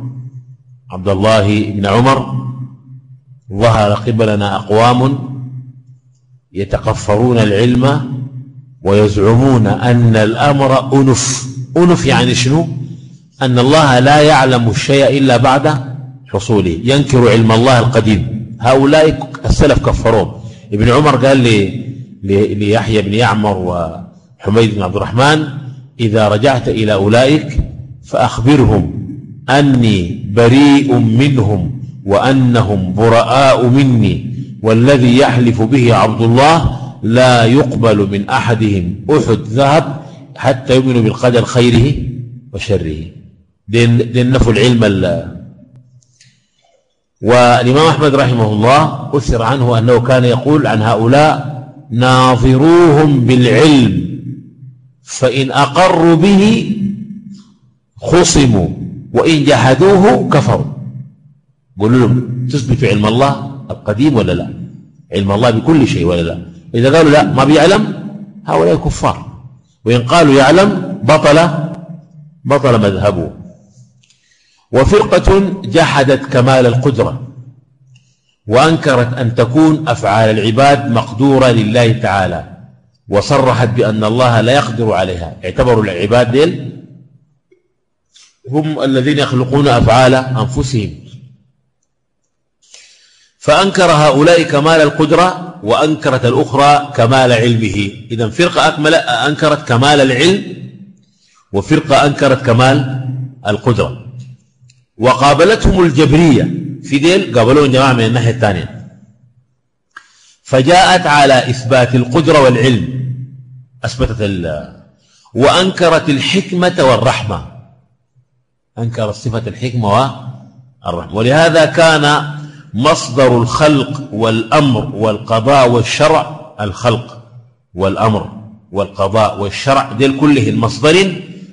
عبد الله بن عمر ظهر قبلنا أقوام يتقفرون العلم ويزعمون أن الأمر أنف. أنف يعني شنو؟ أن الله لا يعلم الشيء إلا بعد حصوله ينكر علم الله القديم. هؤلاء السلف كفروهم ابن عمر قال لي ليحيى بن يعمر وحميد بن عبد الرحمن إذا رجعت إلى أولئك فأخبرهم أني بريء منهم وأنهم براء مني والذي يحلف به عبد الله لا يقبل من أحدهم أحد ذهب حتى يؤمن بالقدر خيره وشره. دين, دين نفوا العلم والإمام أحمد رحمه الله أثر عنه أنه كان يقول عن هؤلاء ناظروهم بالعلم فإن أقروا به خصموا وإن جحدوه كفروا. قولوا لهم تثبت علم الله القديم ولا لا؟ علم الله بكل شيء ولا لا؟ إذا قالوا لا ما بيعلم؟ هؤلاء كفار. وإن قالوا يعلم بطل بطل مذهبه. وفرقة جحدت كمال القدرة وأنكرت أن تكون أفعال العباد مقدورة لله تعالى وصرحت بأن الله لا يقدر عليها. اعتبروا العباد ديل هم الذين يخلقون أفعال أنفسهم. فأنكر هؤلاء كمال القدرة وأنكرت الأخرى كمال علمه. إذا فرقة أكمل أنكرت كمال العلم وفرقة أنكرت كمال القدرة. وقابلتهم الجبرية. في ديل قابلون جماعة من الناحية الثانية. فجاءت على إثبات القدرة والعلم أثبتت وأنكرت الحكمة والرحمة. أنكرت صفة الحكمة والرحمة. ولهذا كان مصدر الخلق والأمر والقضاء والشرع الخلق والأمر والقضاء والشرع. ديل كله المصدر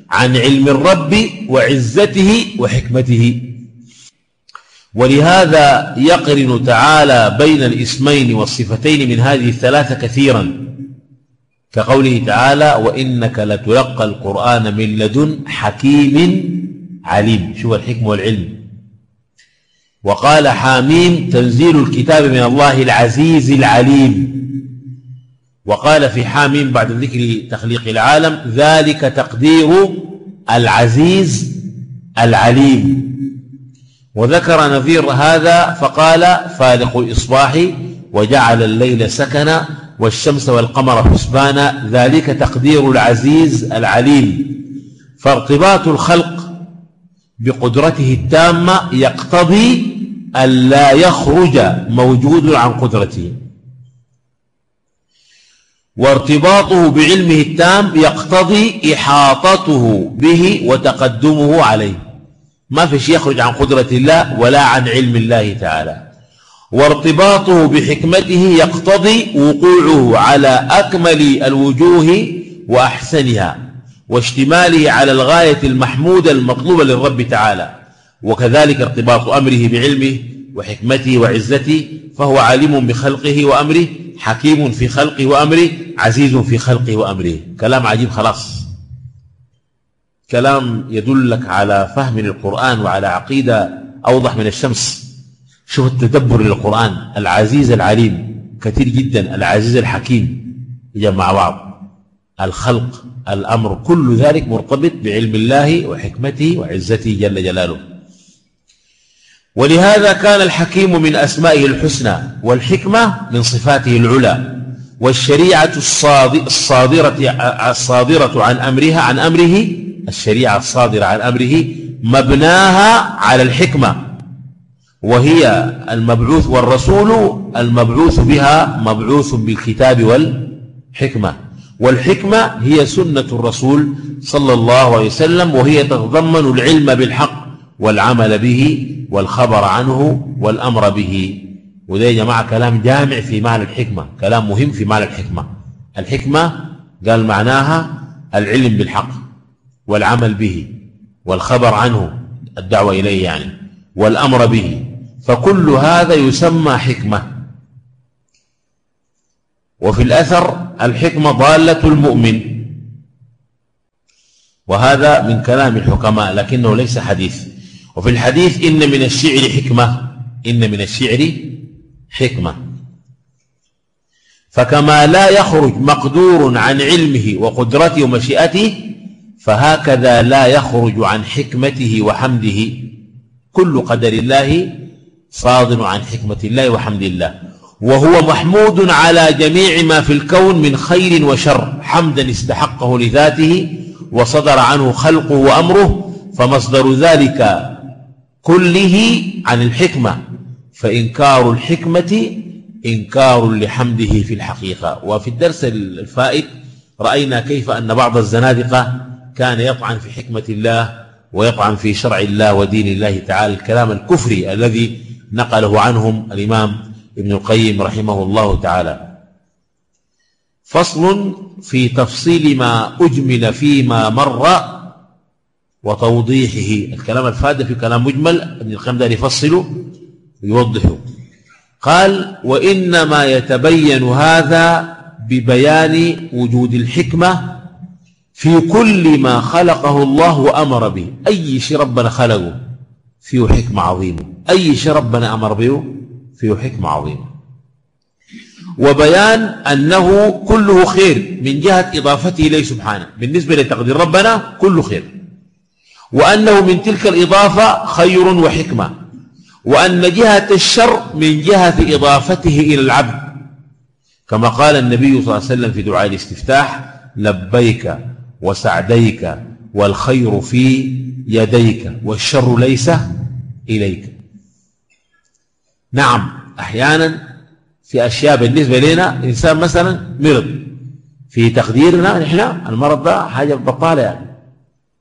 عن علم الرب وعزته وحكمته. ولهذا يقرن تعالى بين الاسمين والصفتين من هذه الثلاثة كثيرا. كقوله تعالى وإنك لتلقى القرآن من لدن حكيم عليم. شوف الحكم والعلم. وقال حاميم تنزيل الكتاب من الله العزيز العليم. وقال في حاميم بعد ذكر تخليق العالم ذلك تقدير العزيز العليم. وذكر نظير هذا فقال فالق الإصباح وجعل الليل سكنا والشمس والقمر حسبانا ذلك تقدير العزيز العليم. فارتباط الخلق بقدرته التامة يقتضي أن لا يخرج موجود عن قدرته. وارتباطه بعلمه التام يقتضي إحاطته به وتقدمه عليه. ما في شيء يخرج عن قدرة الله ولا عن علم الله تعالى. وارتباطه بحكمته يقتضي وقوعه على أكمل الوجوه وأحسنها واشتماله على الغاية المحمودة المطلوبة للرب تعالى. وكذلك ارتباط أمره بعلمه وحكمته وعزته فهو عليم بخلقه وأمره حكيم في خلقه وأمره عزيز في خلقه وأمره كلام عجيب خلاص. كلام يدلك على فهم للقرآن وعلى عقيدة أوضح من الشمس. شوف التدبر للقرآن. العزيز العليم كثير جدا. العزيز الحكيم. يجمع مع بعض. الخلق الأمر كل ذلك مرتبط بعلم الله وحكمته وعزته جل جلاله. ولهذا كان الحكيم من أسمائه الحسنى والحكمة من صفاته العلى والشريعة الصادرة الصادرة عن أمرها عن أمره الشريعة الصادرة عن أمره مبناها على الحكمة وهي المبعوث والرسول المبعوث بها مبعوث بالكتاب والحكمة والحكمة هي سنة الرسول صلى الله عليه وسلم وهي تتضمن العلم بالحق والعمل به والخبر عنه والأمر به. وده يا جماعة كلام جامع في معنى الحكمة كلام مهم في معنى الحكمة. الحكمة قال معناها العلم بالحق والعمل به والخبر عنه الدعوة إليه يعني والأمر به. فكل هذا يسمى حكمة. وفي الأثر الحكمة ضالة المؤمن. وهذا من كلام الحكماء لكنه ليس حديث. وفي الحديث إن من الشعر حكمة إن من الشعر حكمة. فكما لا يخرج مقدور عن علمه وقدرته ومشيئته فهكذا لا يخرج عن حكمته وحمده. كل قدر الله صادر عن حكمة الله وحمد الله. وهو محمود على جميع ما في الكون من خير وشر. حمدا استحقه لذاته وصدر عنه خلقه وأمره فمصدر ذلك كله عن الحكمة. فإنكار الحكمة إنكار لحمده في الحقيقة. وفي الدرس الفائت رأينا كيف أن بعض الزنادقة كان يطعن في حكمة الله ويطعن في شرع الله ودين الله تعالى الكلام الكفري الذي نقله عنهم الإمام ابن القيم رحمه الله تعالى. فصل في تفصيل ما أجمل فيما مر وتوضيحه. الكلام الفاد في كلام مجمل ابن القيم ده يفصله ويوضحه. قال وإنما يتبين هذا ببيان وجود الحكمة في كل ما خلقه الله وأمر به. أي شيء ربنا خلقه فيه حكمة عظيمة. أي شيء ربنا أمر به فيه حكمة عظيمة. وبيان أنه كله خير من جهة إضافته إليه سبحانه. بالنسبة لتقدير ربنا كله خير. وأنه من تلك الإضافة خير وحكمة وأن جهة الشر من جهة إضافته إلى العبد. كما قال النبي صلى الله عليه وسلم في دعاء الاستفتاح لبيك وسعديك والخير في يديك والشر ليس إليك. نعم أحيانا في أشياء بالنسبة لنا إنسان مثلا مرض في تقديرنا نحن المرض ده حاجة بطالة يعني.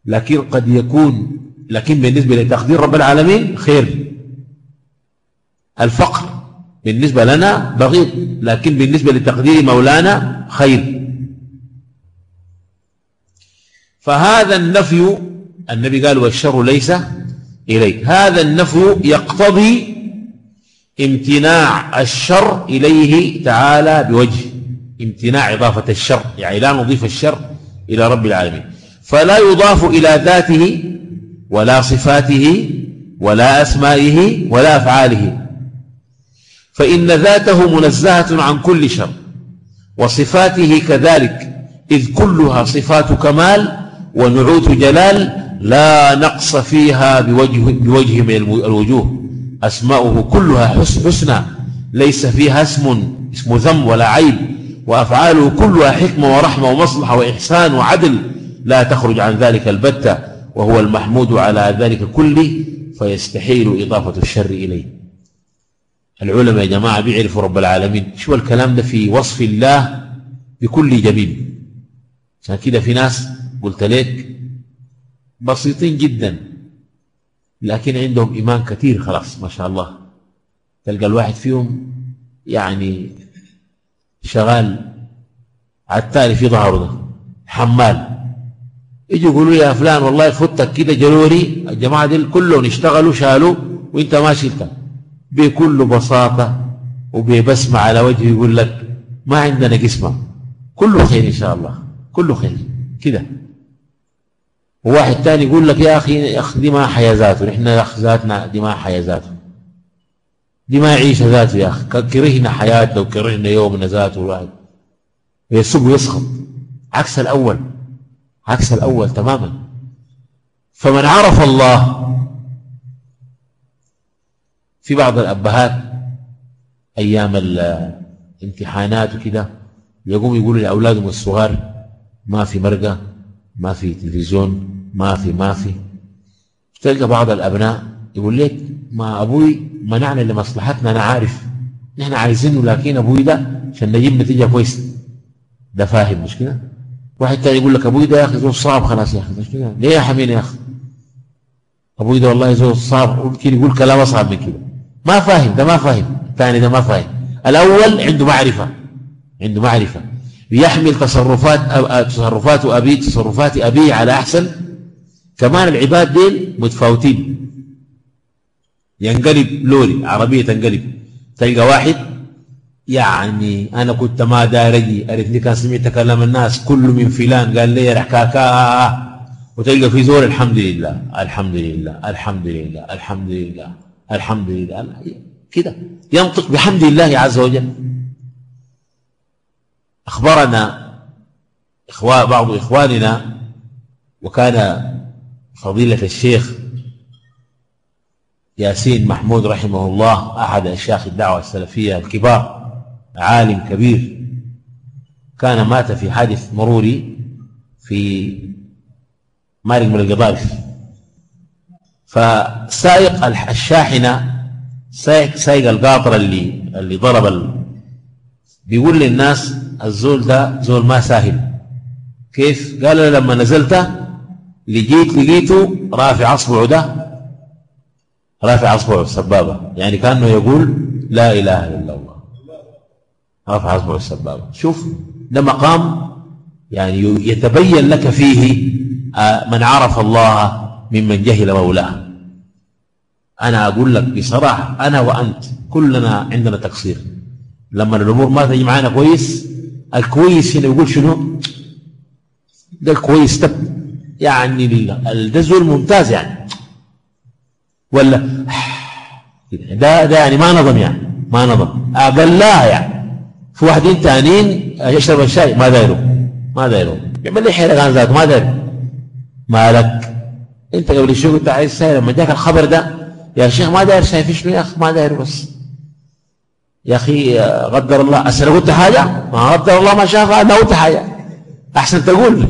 لكن قد يكون لكن بالنسبة لتقدير رب العالمين خير. الفقر بالنسبة لنا بغيض لكن بالنسبة لتقدير مولانا خير. فهذا النفي النبي قال والشر ليس إليك. هذا النفي يقتضي امتناع الشر إليه تعالى بوجه امتناع إضافة الشر يعني لا نضيف الشر إلى رب العالمين. فلا يضاف إلى ذاته ولا صفاته ولا أسمائه ولا أفعاله. فإن ذاته منزهة عن كل شر وصفاته كذلك إذ كلها صفات كمال ونعوت جلال لا نقص فيها بوجه, بوجه من الوجوه. أسماؤه كلها حسنى ليس فيها اسم اسم ذم ولا عيب. وأفعاله كلها حكمة ورحمة ومصلحة وإحسان وعدل. لا تخرج عن ذلك البتة وهو المحمود على ذلك كله فيستحيل إضافة الشر إليه. العلماء يا جماعة بيعرفوا رب العالمين. شو الكلام ده في وصف الله بكل جميل عشان كده في ناس قلت لك بسيطين جدا لكن عندهم إيمان كثير خلاص ما شاء الله. تلقى الواحد فيهم يعني شغال عتالي في ظهره ده حمال. يجوا يقولوا يا فلان والله فتك كده جلوري الجماعة دي كلهم اشتغلوا شالوا وانت ما شلت بكل بساطة وببسمة على وجهه يقول لك ما عندنا قسمة. كله خير إن شاء الله. كله خير. كده. وواحد تاني يقول لك يا أخي أخي دي ما حياة ذاته. نحن أخي ذاتنا دي ما حياة ذاته. دي ما يعيش ذاته يا أخي كرهنا حياتنا وكرهنا يومنا ذاته الواحد. يسب ويسخط. عكس الأول. عكس الأول تماما. فمن عرف الله في بعض الأبهات أيام الامتحانات وكده يقوم يقولوا لأولادهم الصغار ما في مرقة ما في تلفزيون ما في ما في. تلقى بعض الأبناء يقول لك ما أبوي منعنا لمصلحتنا أنا عارف. نحن عايزينه لكن أبوي ده عشان نجيب نتيجة كويسة. ده فاهم مش كده؟ واحد تاني يقول لك أبوي ده يا أخي زول صعب خلاص يا أخي مش كده؟ ليه يا حمين يا أخي؟ أبوي ده والله زول صعب ممكن يقول كلام أصعب من كده. ما فاهم ده ما فاهم. الثاني ده ما فاهم. الأول عنده معرفة عنده معرفة. بيحمل تصرفات تصرفات أبي تصرفات أبيه على أحسن. كمان العباد ديل متفاوتين. ينقلب لوري عربية تنقلب. تلقى واحد يعني أنا كنت ما دارجي أرثني كان سمعت كلام الناس كل من فلان قال لي رحكاكا وتلقى في زور الحمد لله الحمد لله الحمد لله الحمد لله الحمد لله. كده ينطق بحمد الله عز وجل. أخبرنا إخوان بعض إخواننا وكان فضيلة الشيخ ياسين محمود رحمه الله أحد أشياخ الدعوة السلفية الكبار. عالم كبير كان مات في حادث مروري في مارق من القضارف فسائق الشاحنة سائق, سائق القاطرة اللي اللي ضرب ال... بيقول للناس الزول ده زول ما ساهل. كيف؟ قال لما نزلت لقيت لقيته رافع أصبعه ده رافع أصبعه السبابه يعني كأنه يقول لا إله إلا الله. رافع اصبعه السبابة. شوف ده مقام يعني يتبين لك فيه آه، من عرف الله ممن جهل مولاه. أنا أقول لك بصراحة أنا وأنت كلنا عندنا تقصير. لما الأمور ما تجي معانا كويس الكويس هنا يقول شنو؟ ده الكويس تب يعني ده زول ممتاز يعني. ولا؟ ده ده يعني ما نظم يعني ما نظم. اقلها يعني. في واحدين تانيين يشرب الشاي ما دايروا ما دايروا بيعمل لي حيرة ذاته ما داير مالك انت قبل شوي قلت عايز شاي لما جاك الخبر ده يا شيخ ما داير شاي في شنو يا أخي ما داير بس. يا أخي قدر الله. أسأل قلت حاجة؟ ما قدر الله ما شاف أنا قلت حاجة. أحسن تقول.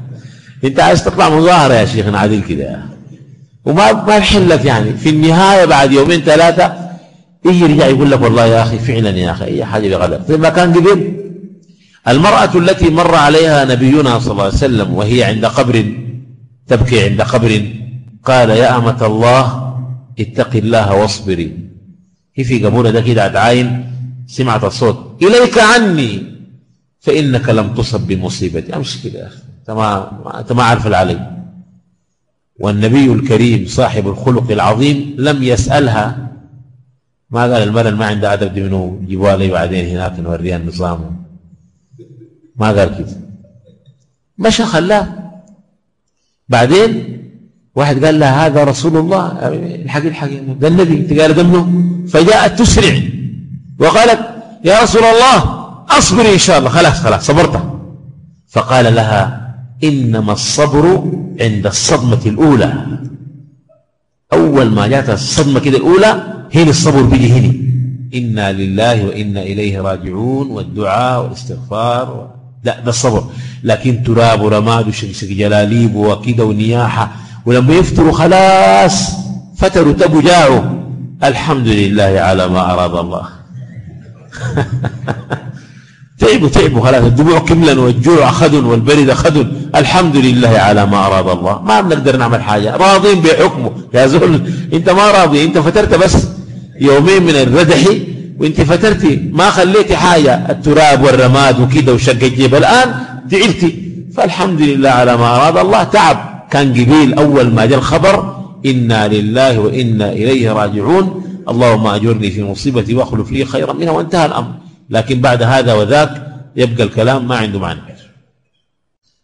أنت عايز تطلع مظاهرة يا شيخنا عادل كده. وما ما لك يعني. في النهاية بعد يومين ثلاثة يجي يرجع يقول لك والله يا أخي فعلا يا أخي أي حاجة بغلط. زي ما كان قبل؟ المرأة التي مر عليها نبينا صلى الله عليه وسلم وهي عند قبر تبكي عند قبر قال يا أمة الله اتق الله واصبري. هي في قبولة ده كده عين سمعت الصوت. إليك عني فإنك لم تصب بمصيبتي. أمشي كده يا أخي أنت ما عارف العلي. والنبي الكريم صاحب الخلق العظيم لم يسألها ما قال المرأة ما عندها أدب دي منه جيبوها لي بعدين هناك نوريها النظام. ما قال كده. مشى خلاه بعدين واحد قال لها هذا رسول الله. الحق الحق. ده النبي. قال قبله فجاءت تسرع. وقالت يا رسول الله اصبري إن شاء الله. خلاص خلاص صبرت. فقال لها إنما الصبر عند الصدمة الأولى. أول ما جاءت الصدمة كده الأولى هنا الصبر بيجي هنا إنا لله وإنا إليه راجعون والدعاء والاستغفار. لا ده الصبر. لكن تراب ورماد وشقشق جلاليب وكده ونياحة ولما يفتروا خلاص فتروا تبوا جاعوا. الحمد لله على ما أراد الله. تعبوا تعبوا خلاص. الدموع كملا والجوع أخذن والبرد أخذن الحمد لله على ما أراد الله. ما بنقدر نعمل حاجة. راضين بحكمه. يا زول أنت ما راضي أنت فترت بس. يومين من الردح وإنت فترتي ما خليتي حاجة التراب والرماد وكده وشق الجيب. الآن تعبتي فالحمد لله على ما أراد الله. تعب. كان قبيل أول ما جاء الخبر إنا لله وإنا إليه راجعون. اللهم أجرني في مصيبتي واخلف لي خيرا منها. وانتهى الأمر. لكن بعد هذا وذاك يبقى الكلام ما عنده معنى.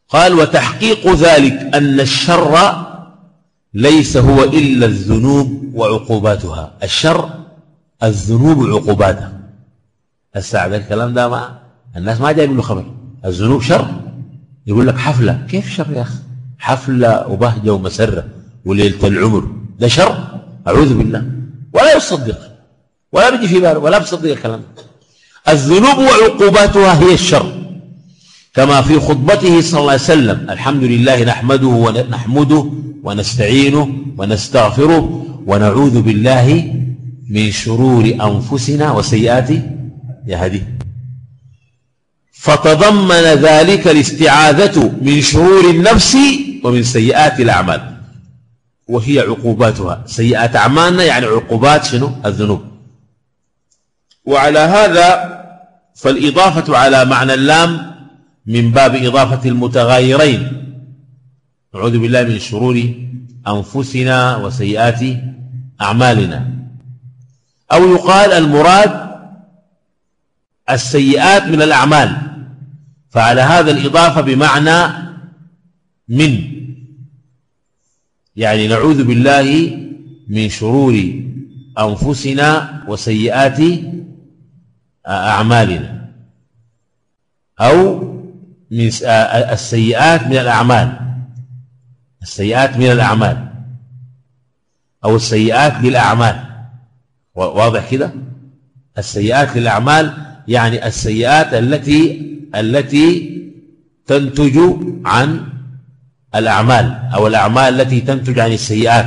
قال وتحقيق ذلك أن الشر ليس هو إلا الذنوب وعقوباتها. الشر الذنوب وعقوباتها الساعة الكلام ده ما الناس ما جايبين له خبر. الذنوب شر. يقول لك حفلة. كيف شر يا أخي؟ حفلة وبهجة ومسرة وليلة العمر. ده شر. أعوذ بالله. ولا يصدق. ولا بيجي في باله. ولا بيصدق الكلام. الذنوب وعقوباتها هي الشر. كما في خطبته صلى الله عليه وسلم. الحمد لله نحمده ونحمده ونستعينه ونستغفره ونعوذ بالله من شرور أنفسنا وسيئات يهديه فتضمن ذلك الاستعاذة من شرور النفس ومن سيئات الأعمال. وهي عقوباتها. سيئات أعمالنا يعني عقوبات شنو؟ الذنوب. وعلى هذا فالإضافة على معنى اللام من باب إضافة المتغايرين. نعوذ بالله من شرور أنفسنا وسيئات أعمالنا. أو يقال المراد السيئات من الأعمال. فعلى هذا الإضافة بمعنى من. يعني نعوذ بالله من شرور أنفسنا وسيئات أعمالنا. أو من السيئات من الأعمال. السيئات من الأعمال. أو السيئات للأعمال. واضح كده؟ السيئات للأعمال يعني السيئات التي التي تنتج عن الأعمال أو الأعمال التي تنتج عن السيئات.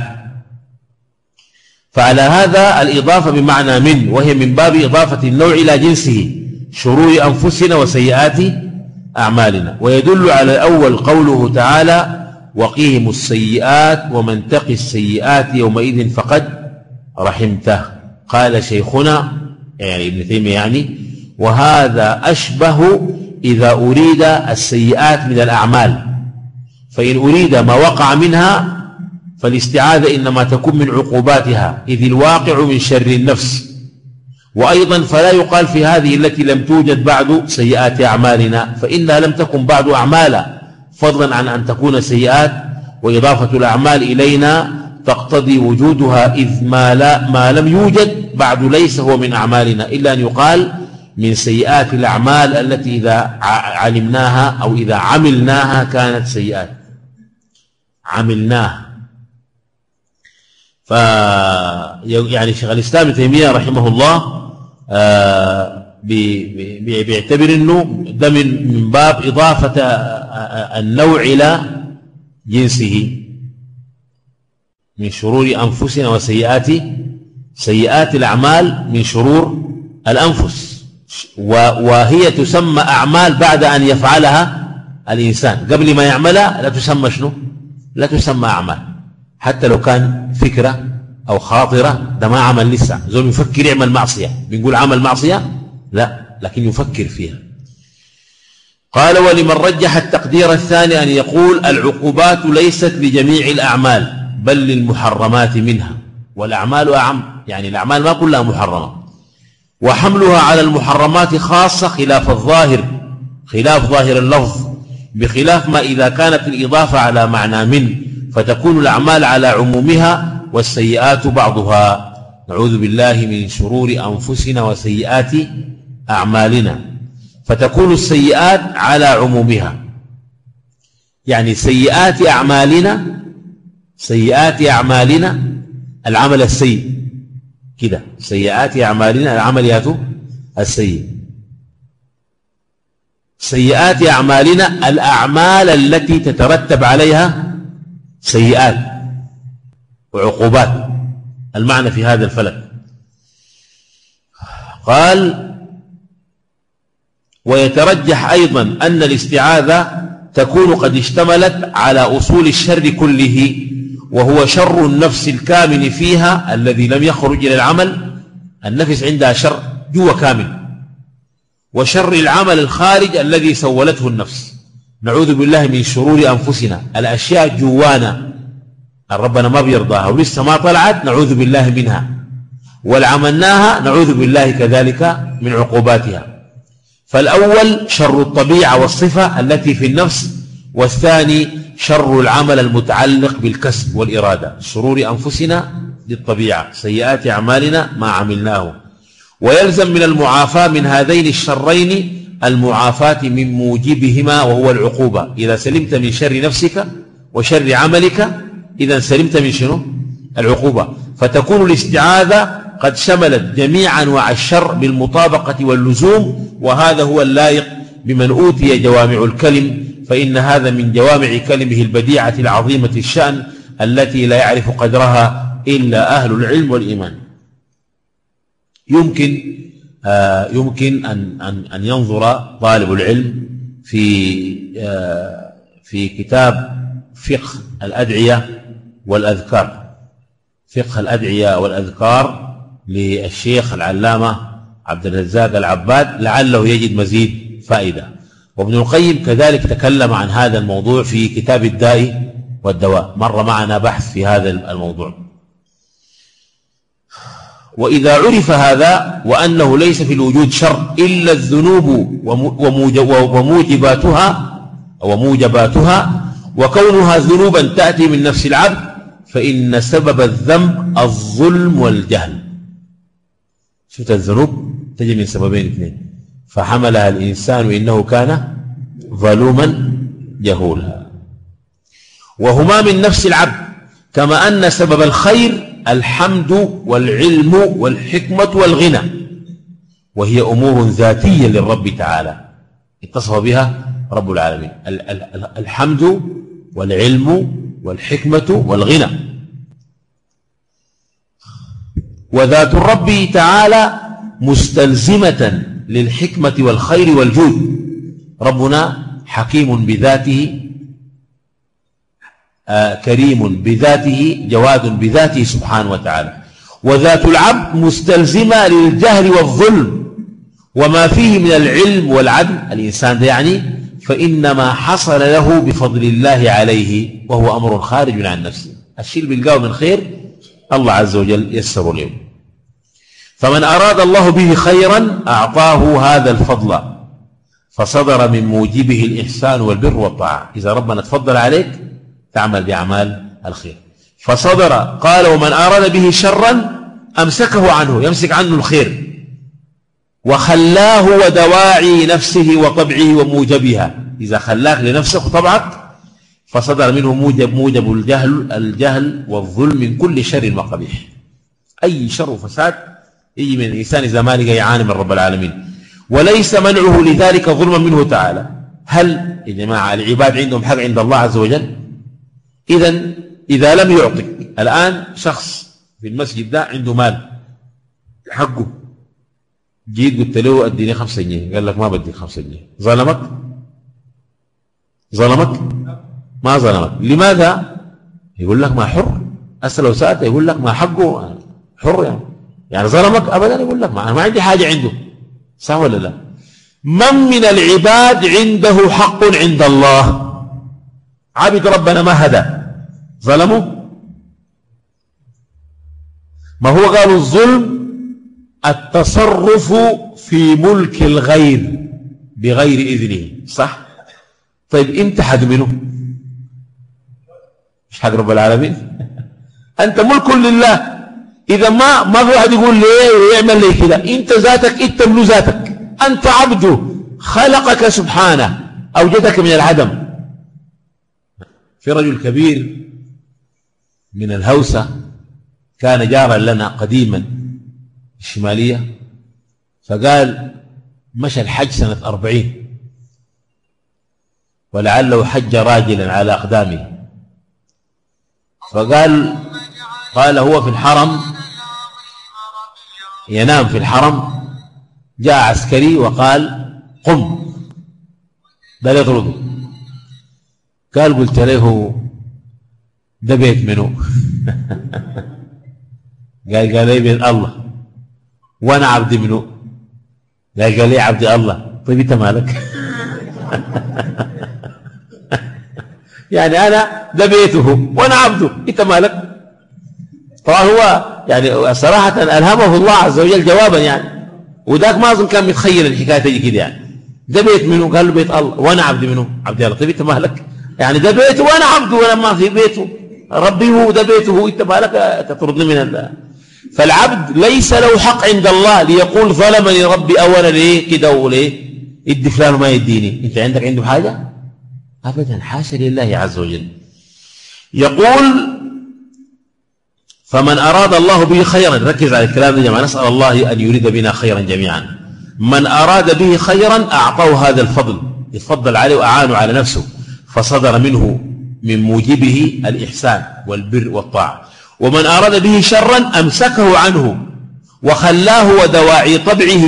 فعلى هذا الإضافة بمعنى من وهي من باب إضافة النوع إلى جنسه شرور أنفسنا وسيئات أعمالنا. ويدل على الأول قوله تعالى وقيهم السيئات ومن تقي السيئات يومئذ فقد رحمته قال شيخنا يعني ابن تيمية يعني وهذا أشبه إذا أريد السيئات من الأعمال. فإن أريد ما وقع منها فالاستعاذة إنما تكون من عقوباتها إذ الواقع من شر النفس. وأيضا فلا يقال في هذه التي لم توجد بعد سيئات أعمالنا فإنها لم تكن بعد أعمالا فضلا عن أن تكون سيئات وإضافة الأعمال إلينا تقتضي وجودها إذ ما, لا ما لم يوجد بعد ليس هو من أعمالنا إلا أن يقال من سيئات الأعمال التي إذا علمناها أو إذا عملناها كانت سيئات. عملناها. ف يعني شيخ الإسلام تيمية رحمه الله آه، بيعتبر إنه ده من باب إضافة النوع إلى جنسه. من شرور أنفسنا وسيئات سيئات الأعمال من شرور الأنفس. وهي تسمى أعمال بعد أن يفعلها الإنسان. قبل ما يعملها لا تسمى شنو؟ لا تسمى أعمال. حتى لو كان فكرة أو خاطرة ده ما عمل لسه. زول يفكر يعمل معصية. بنقول عمل معصية؟ لا لكن يفكر فيها. قال ولمن رجح التقدير الثاني أن يقول العقوبات ليست لجميع الأعمال. بل للمحرمات منها والأعمال أعم يعني الأعمال ما كلها محرمة. وحملها على المحرمات خاصة خلاف الظاهر خلاف ظاهر اللفظ بخلاف ما إذا كانت الإضافة على معنى من فتكون الأعمال على عمومها والسيئات بعضها. نعوذ بالله من شرور أنفسنا وسيئات أعمالنا. فتكون السيئات على عمومها. يعني سيئات أعمالنا سيئات أعمالنا العمل السيء. كده. سيئات أعمالنا العمل السيء. سيئات أعمالنا الأعمال التي تترتب عليها سيئات وعقوبات. المعنى في هذا الفلك. قال ويترجح أيضا أن الاستعاذة تكون قد اشتملت على أصول الشر كله. وهو شر النفس الكامن فيها الذي لم يخرج إلى العمل. النفس عندها شر جوا كامل. وشر العمل الخارج الذي سولته النفس. نعوذ بالله من شرور أنفسنا. الأشياء جوانا. ربنا ما بيرضاها ولسه ما طلعت نعوذ بالله منها. والعملناها نعوذ بالله كذلك من عقوباتها. فالأول شر الطبيعة والصفة التي في النفس والثاني شر العمل المتعلق بالكسب والإرادة. شرور أنفسنا للطبيعة سيئات أعمالنا ما عملناه. ويلزم من المعافاة من هذين الشرين المعافاة من موجبهما وهو العقوبة. إذا سلمت من شر نفسك وشر عملك إذا سلمت من شنو؟ العقوبة. فتكون الاستعاذة قد شملت جميع أنواع الشر بالمطابقة واللزوم وهذا هو اللائق بمن أوتي جوامع الكلم فإن هذا من جوامع كلمه البديعة العظيمة الشأن التي لا يعرف قدرها إلا أهل العلم والإيمان. يمكن آه يمكن أن, أن, أن ينظر طالب العلم في آه في كتاب فقه الأدعية والأذكار. فقه الأدعية والأذكار للشيخ العلامة عبد الرزاق العباد لعله يجد مزيد فائدة. وابن القيم كذلك تكلم عن هذا الموضوع في كتاب الداء والدواء. مر معنا بحث في هذا الموضوع. وإذا عرف هذا وأنه ليس في الوجود شر إلا الذنوب وموجباتها وموجباتها وكونها ذنوبا تأتي من نفس العبد فإن سبب الذنب الظلم والجهل. شفت الذنوب؟ تجي من سببين اثنين. فحملها الإنسان إنه كان ظلوما جهولا. وهما من نفس العبد كما أن سبب الخير الحمد والعلم والحكمة والغنى وهي أمور ذاتية للرب تعالى اتصف بها رب العالمين. الحمد والعلم والحكمة والغنى. وذات الرب تعالى مستلزمة للحكمة والخير والجود. ربنا حكيم بذاته آه كريم بذاته جواد بذاته سبحانه وتعالى. وذات العبد مستلزمة للجهل والظلم. وما فيه من العلم والعدل. الإنسان ده يعني فإنما حصل له بفضل الله عليه وهو أمر خارج عن نفسه. الشيء اللي بيلقاه من خير الله عز وجل يسر له فمن أراد الله به خيرا أعطاه هذا الفضل. فصدر من موجبه الإحسان والبر والطاعة. إذا ربنا تفضل عليك تعمل بأعمال الخير. فصدر قال ومن أراد به شرا أمسكه عنه. يمسك عنه الخير. وخلاه ودواعي نفسه وطبعه وموجبها. إذا خلاك لنفسك وطبعك فصدر منه موجب موجب الجهل الجهل والظلم من كل شر وقبيح. أي شر وفساد يجي من الإنسان إذا ما لقى يعاني من رب العالمين. وليس منعه لذلك ظلما منه تعالى. هل يا جماعة العباد عندهم حق عند الله عز وجل؟ إذا إذا لم يعطك الآن شخص في المسجد ده عنده مال. حقه. جيت قلت له أديني خمسة جنيه قال لك ما بديك خمسة جنيه ظلمك؟ ظلمك؟ ما ظلمك. لماذا؟ يقول لك ما حر. أسأل لو يقول لك ما حقه. حر يعني. يعني ظلمك أبدا يقول لك ما, ما عندي حاجة عنده. صح ولا لا؟ من من العباد عنده حق عند الله. عبد ربنا ما هدى؟ ظلمه ما هو قالوا الظلم؟ التصرف في ملك الغير بغير إذنه. صح؟ طيب أنت حق منه؟ مش حق رب العالمين؟ أنت ملك لله. إذا ما ما في واحد يقول ليه ويعمل لي كده. إنت ذاتك إنت من ذاتك. أنت عبده خلقك سبحانه. أوجدك من العدم. في رجل كبير من الهوسة كان جارا لنا قديما الشمالية. فقال مشى الحج سنة أربعين. ولعله حج راجلا على أقدامه. فقال قال هو في الحرم. ينام في الحرم جاء عسكري وقال قم بل يطرده قال قلت له ده بيت منه. قال قال لي بيت الله وأنا عبد منه. قال قال لي عبد الله طيب أنت مالك؟ يعني أنا ده بيته وأنا عبده أنت مالك؟ طبعا هو يعني صراحة ألهمه الله عز وجل جوابا يعني. وذاك ما أظن كان متخيل الحكاية تجي كده يعني. ده بيت منه قال له بيت الله. وأنا عبد منه عبد الله. طيب أنت مالك يعني ده بيته وأنا عبده. وأنا ما في بيته. ربي هو ده بيته أنت مالك تطردني من الله فالعبد ليس له حق عند الله ليقول ظلمني ربي أولا ليه؟ كده وليه؟ ادي فلان ما يديني. أنت عندك عنده حاجة؟ أبدا. حاشا لله عز وجل. يقول فمن أراد الله به خيرا ركز على الكلام ده جماعة نسأل الله أن يريد بنا خيرا جميعا. من أراد به خيرا أعطاه هذا الفضل يتفضل عليه وأعانه على نفسه فصدر منه من موجبه الإحسان والبر والطاعة. ومن أراد به شرا أمسكه عنه وخلاه ودواعي طبعه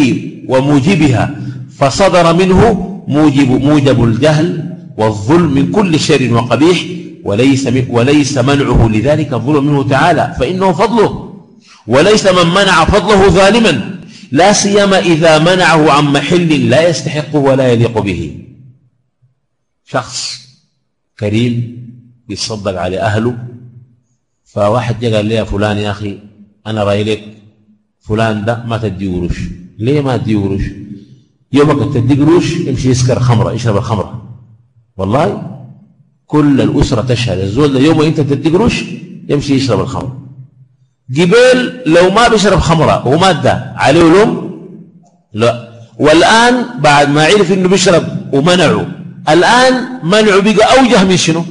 وموجبها فصدر منه موجب, موجب الجهل والظلم من كل شر وقبيح وليس, وليس منعه لذلك الظلم منه تعالى فإنه فضله. وليس من منع فضله ظالما. لا سيما إذا منعه عن محل لا يستحقه ولا يليق به. شخص كريم يتصدق على أهله فواحد قال لي يا فلان يا أخي أنا رأي لك فلان ده ما تدي قروش ليه ما تدي قروش يومك تدي قروش يمشي يسكر خمرة يشرب الخمرة. والله كل الأسرة تشهد. الزول ده يوم أنت تدي قروش يمشي يشرب الخمر. جبال لو ما بيشرب خمرة ومادة عليه لوم لا. والآن بعد ما عرف إنه بيشرب ومنعه الآن منعه بقى أوجه من شنو؟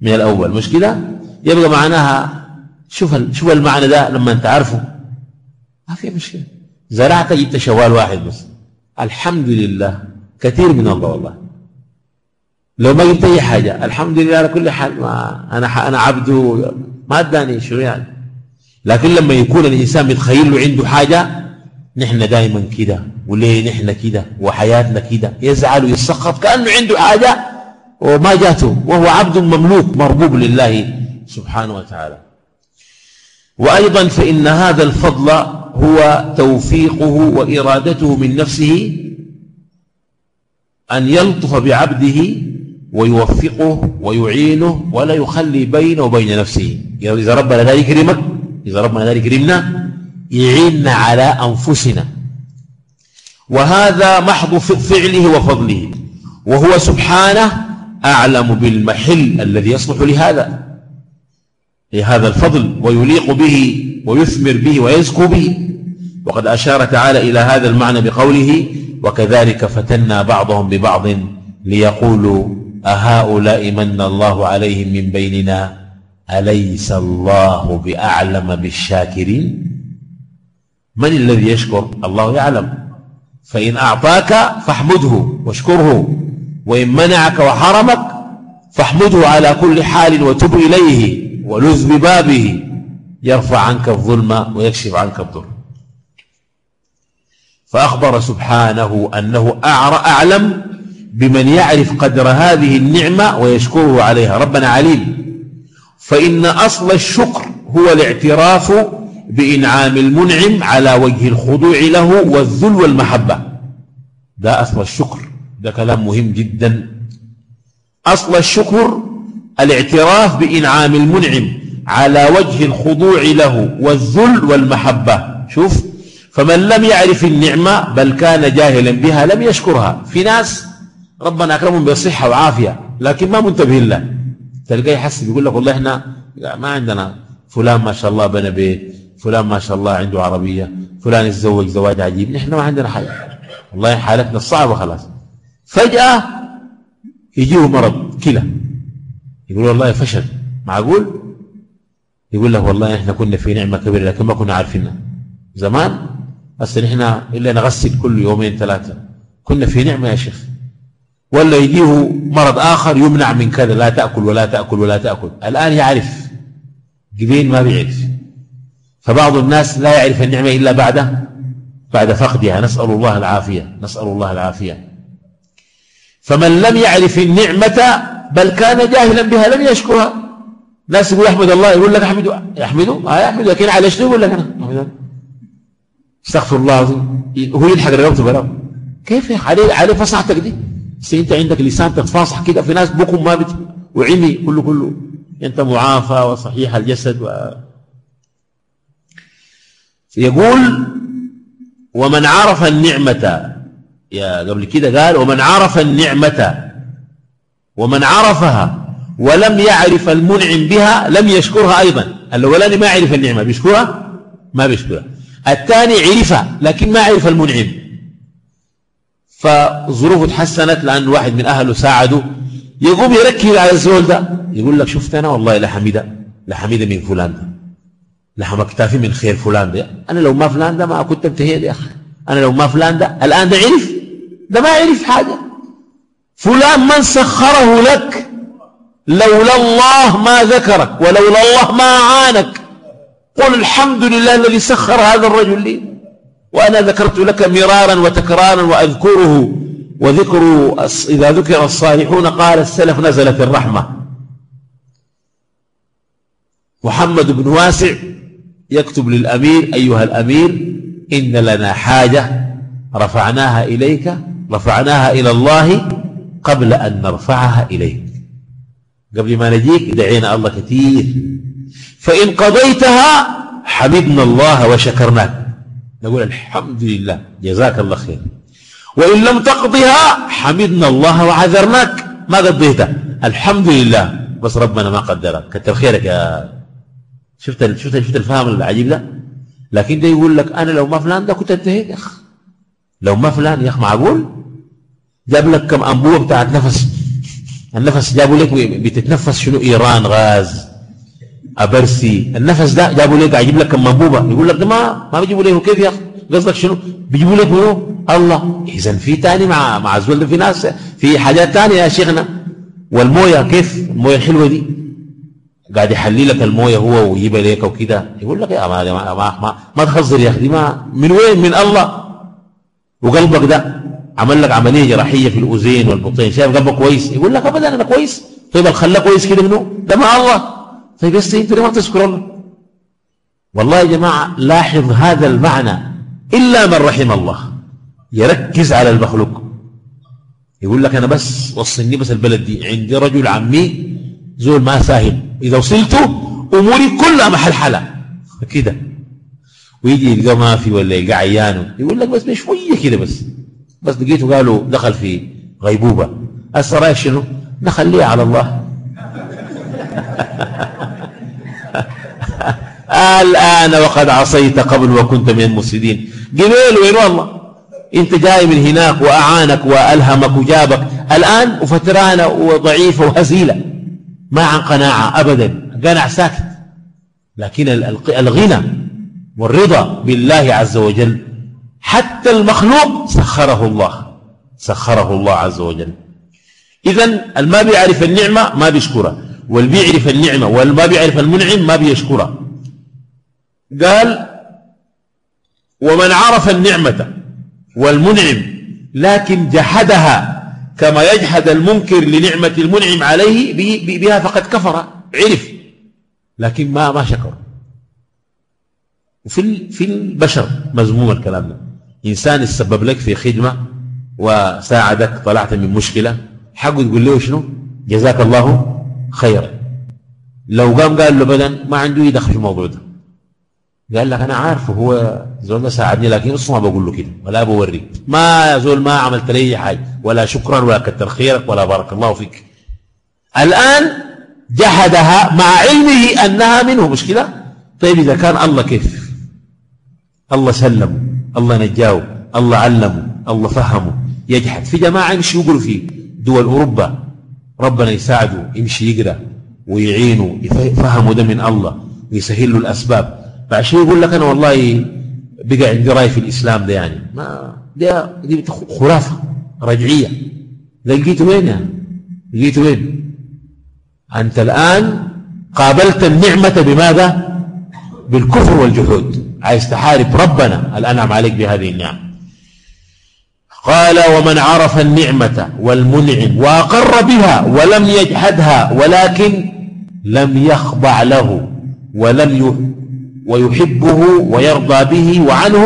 من الأول. مش كده؟ يبقى معناها شوف شوف المعنى ده لما أنت عارفه. ما في مشكلة. زرعت جبت شوال واحد بس. الحمد لله. كثير من الله والله. لو ما جبت اي حاجة الحمد لله على كل حال ما أنا أنا عبده ما أداني شو يعني. لكن لما يكون الإنسان متخيل له عنده حاجة نحن دائما كده وليه نحن كده وحياتنا كده. يزعل ويسخط كأنه عنده حاجة وما جاته وهو عبد مملوك مربوب لله سبحانه وتعالى. وأيضا فإن هذا الفضل هو توفيقه وإرادته من نفسه أن يلطف بعبده ويوفقه ويعينه ولا يخلي بينه وبين نفسه. إذا ربنا لا يكرمك إذا ربنا لا يكرمنا يعيننا على أنفسنا. وهذا محض فعله وفضله. وهو سبحانه أعلم بالمحل الذي يصلح لهذا. لهذا الفضل ويليق به ويثمر به ويزكو به. وقد أشار تعالى إلى هذا المعنى بقوله وكذلك فتنا بعضهم ببعض ليقولوا أهؤلاء من الله عليهم من بيننا؟ أليس الله بأعلم بالشاكرين؟ من الذي يشكر الله يعلم. فإن أعطاك فاحمده واشكره وإن منعك وحرمك فاحمده على كل حال وتب إليه ولذ ببابه. يرفع عنك الظلم ويكشف عنك الضر. فأخبر سبحانه أنه أعلم بمن يعرف قدر هذه النعمة ويشكره عليها. ربنا عليم. فإن أصل الشكر هو الاعتراف بإنعام المنعم على وجه الخضوع له والذل والمحبة. ده أصل الشكر. ده كلام مهم جدا. أصل الشكر الاعتراف بإنعام المنعم على وجه الخضوع له والذل والمحبة. شوف فمن لم يعرف النعمة بل كان جاهلا بها لم يشكرها. في ناس ربنا أكرمهم بصحة وعافية لكن ما منتبه له تلقاه يحسب يقول لك والله إحنا ما عندنا فلان ما شاء الله بنى بيت فلان ما شاء الله عنده عربية فلان يتزوج زواج عجيب نحن ما عندنا حاجة. والله حالتنا صعبة خلاص. فجأة يجيه مرض كلى. يقول والله فشل معقول؟ يقول لك والله إحنا كنا في نعمة كبيرة لكن ما كنا عارفينها. زمان هسه نحن إلا نغسل كل يومين ثلاثة. كنا في نعمة يا شيخ. ولا يجيه مرض آخر يمنع من كذا لا تأكل ولا تأكل ولا تأكل. الآن يعرف قبين ما بيعرف. فبعض الناس لا يعرف النعمة إلا بعد بعد فقدها. نسأل الله العافية نسأل الله العافية. فمن لم يعرف النعمة بل كان جاهلا بها لم يشكرها. ناس يقول أحمد الله يقول لك أحمده أحمده آه أحمد لكن على شنو يقول لك أنا؟ استغفر الله هو يلحق رقبته كيف عليه عليه فصحتك دي. انت عندك لسان تتفاصح كده في ناس بكم ما بت وعمي كله كله. انت معافى وصحيح الجسد و... يقول ومن عرف النعمة يا قبل كده قال ومن عرف النعمة ومن عرفها ولم يعرف المنعم بها لم يشكرها أيضا. الأولاني ما يعرف النعمة بيشكرها؟ ما بيشكرها. الثاني عرفها لكن ما عرف المنعم. فظروفه تحسنت لأن واحد من أهله ساعده يقوم يركز على الزول ده يقول لك شفت أنا والله لحميدة لحميدة من فلان ده لحم اكتافي من خير فلان ده أنا لو ما فلان ده ما كنت انتهيت يا أخي أنا لو ما فلان ده الآن ده عرف ده ما عرف حاجة. فلان من سخره لك لولا الله ما ذكرك ولولا الله ما أعانك قل الحمد لله الذي سخر هذا الرجل لي. وأنا ذكرت لك مرارا وتكرارا وأذكره وذكر إذا ذكر الصالحون قال السلف نزلت الرحمة. محمد بن واسع يكتب للأمير أيها الأمير إن لنا حاجة رفعناها إليك رفعناها إلى الله قبل أن نرفعها إليك. قبل ما نجيك دعينا الله كثير. فإن قضيتها حمدنا الله وشكرناك. نقول الحمد لله. جزاك الله خير. وإن لم تقضها حمدنا الله وعذرناك. ما قضيتها الحمد لله. بس ربنا ما قدرك. كتر خيرك يا شفت شفت شفت الفهم العجيب ده؟ لكن ده يقول لك أنا لو ما فلان ده كنت انتهيت يا اخ لو ما فلان يا اخ معقول؟ جاب لك كم انبوبه بتاعت نفس. النفس جابوا لك بتتنفس شنو؟ إيران غاز. أبرسي. النفس ده جابوا لك أجيب لك كم يقول لك ده ما ما بيجيبوا لك كيف يا اخ قصدك شنو؟ بيجيبوا لك منو؟ الله. اذا في تاني مع مع الزول في ناس في حاجات تانية يا شيخنا. والموية كيف؟ الموية الحلوة دي. قاعد يحلي لك الموية هو ويجيبها لك وكده. يقول لك يا ما ما ما, ما, ما تخزر يا أخي. ما من وين؟ من الله. وقلبك ده عمل لك عملية جراحية في الأذين والبطين. شايف قلبك كويس؟ يقول لك ابدا أنا كويس. طيب الخلاء كويس كده منه ده مع الله. طيب بس انت ليه ما تذكر الله والله يا جماعة لاحظ هذا المعنى. إلا من رحم الله. يركز على المخلوق. يقول لك أنا بس وصلني بس البلد دي. عندي رجل عمي زول ما ساهم إذا وصلته أموري كلها محل حلا. كده. ويجي يلقى ما في ولا يلقى عيانه يقول لك بس بشوية كده بس. بس لقيته قالوا دخل في غيبوبة. رايك شنو؟ نخليه على الله. الآن وقد عصيت قبل وكنت من المفسدين. قبيل وين والله؟ انت جاي من هناك وأعانك وألهمك وجابك. الآن وفترانة وضعيفة وهزيلة. ما عن قناعة ابدا. قنع ساكت لكن الغنى والرضا بالله عز وجل. حتى المخلوق سخره الله. سخره الله عز وجل. إذا الما بيعرف النعمة ما بيشكرها واللي بيعرف النعمة والما بيعرف المنعم ما بيشكرها قال ومن عرف النعمة والمنعم لكن جحدها كما يجحد المنكر لنعمة المنعم عليه بها فقد كفر عرف لكن ما ما شكر. وفي في البشر مذموم الكلام ده. إنسان يسبب لك في خدمة وساعدك طلعت من مشكلة حقه تقول له شنو؟ جزاك الله خيرا. لو قام قال له بدن ما عنده يدخل في الموضوع ده. قال لك أنا عارف هو زول ده ساعدني لكن أصلا ما بقول له كده ولا بوري ما يا زول ما عملت لي حاجة ولا شكرا ولا كتر خيرك ولا بارك الله فيك. الآن جحدها مع علمه أنها منه مشكله طيب إذا كان الله كيف؟ الله سلمه الله نجاه الله علمه الله فهمه يجحد. في جماعة يمشي يقولوا في دول أوروبا ربنا يساعده يمشي يقرأ ويعينه يفهمه ده من الله ويسهل له الأسباب. فعشان يقول لك أنا والله بقى عندي رأي في الإسلام ده يعني. ما ده دي خرافة رجعية. لقيته وين يعني؟ لقيته وين؟ أنت الآن قابلت النعمة بماذا؟ بالكفر والجحود. عايز تحارب ربنا. الأنعم عليك بهذه النعمة قال ومن عرف النعمة والمنعم وأقر بها ولم يجحدها ولكن لم يخضع له ولم ويحبه ويرضى به وعنه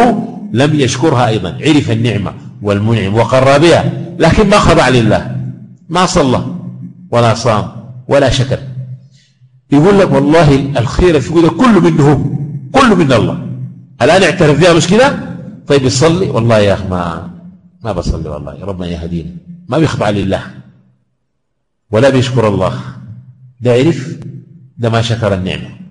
لم يشكرها أيضا. عرف النعمة والمنعم وقر بها لكن ما خضع لله ما صلى ولا صام ولا شكر. يقول لك والله الخير في كله كله منه كله من الله. الآن اعترف بها مش كده؟ طيب يصلي؟ والله يا أخي ما ما بصلي والله ربنا يهدينا ما بيخضع لله ولا بيشكر الله. ده عرف ده ما شكر النعمة.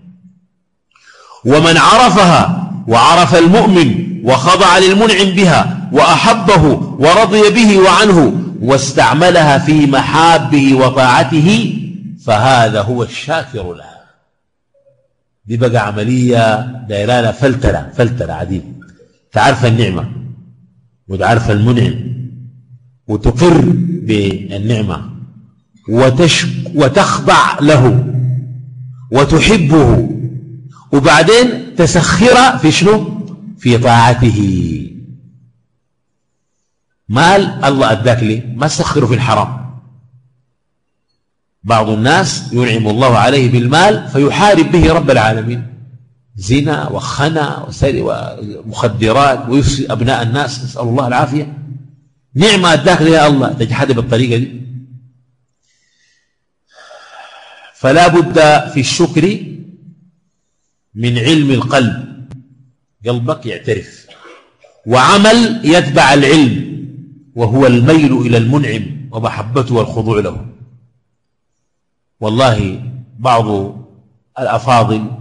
ومن عرفها وعرف المؤمن وخضع للمنعم بها وأحبه ورضي به وعنه واستعملها في محابه وطاعته فهذا هو الشاكر لها. دي بقى عملية دايرانا فلترة فلترة عديد تعرف النعمة وتعرف المنعم وتقر بالنعمة وتشك وتخضع له وتحبه وبعدين تسخر في شنو؟ في طاعته. مال الله أداك لي ما تسخره في الحرام. بعض الناس ينعم الله عليه بالمال فيحارب به رب العالمين. زنا وخنا ومخدرات ويفسد أبناء الناس نسأل الله العافية. نعمة أداك لي الله. تجحد بالطريقة دي. فلا بد في الشكر من علم القلب. قلبك يعترف. وعمل يتبع العلم. وهو الميل إلى المنعم ومحبته والخضوع له. والله بعض الأفاضل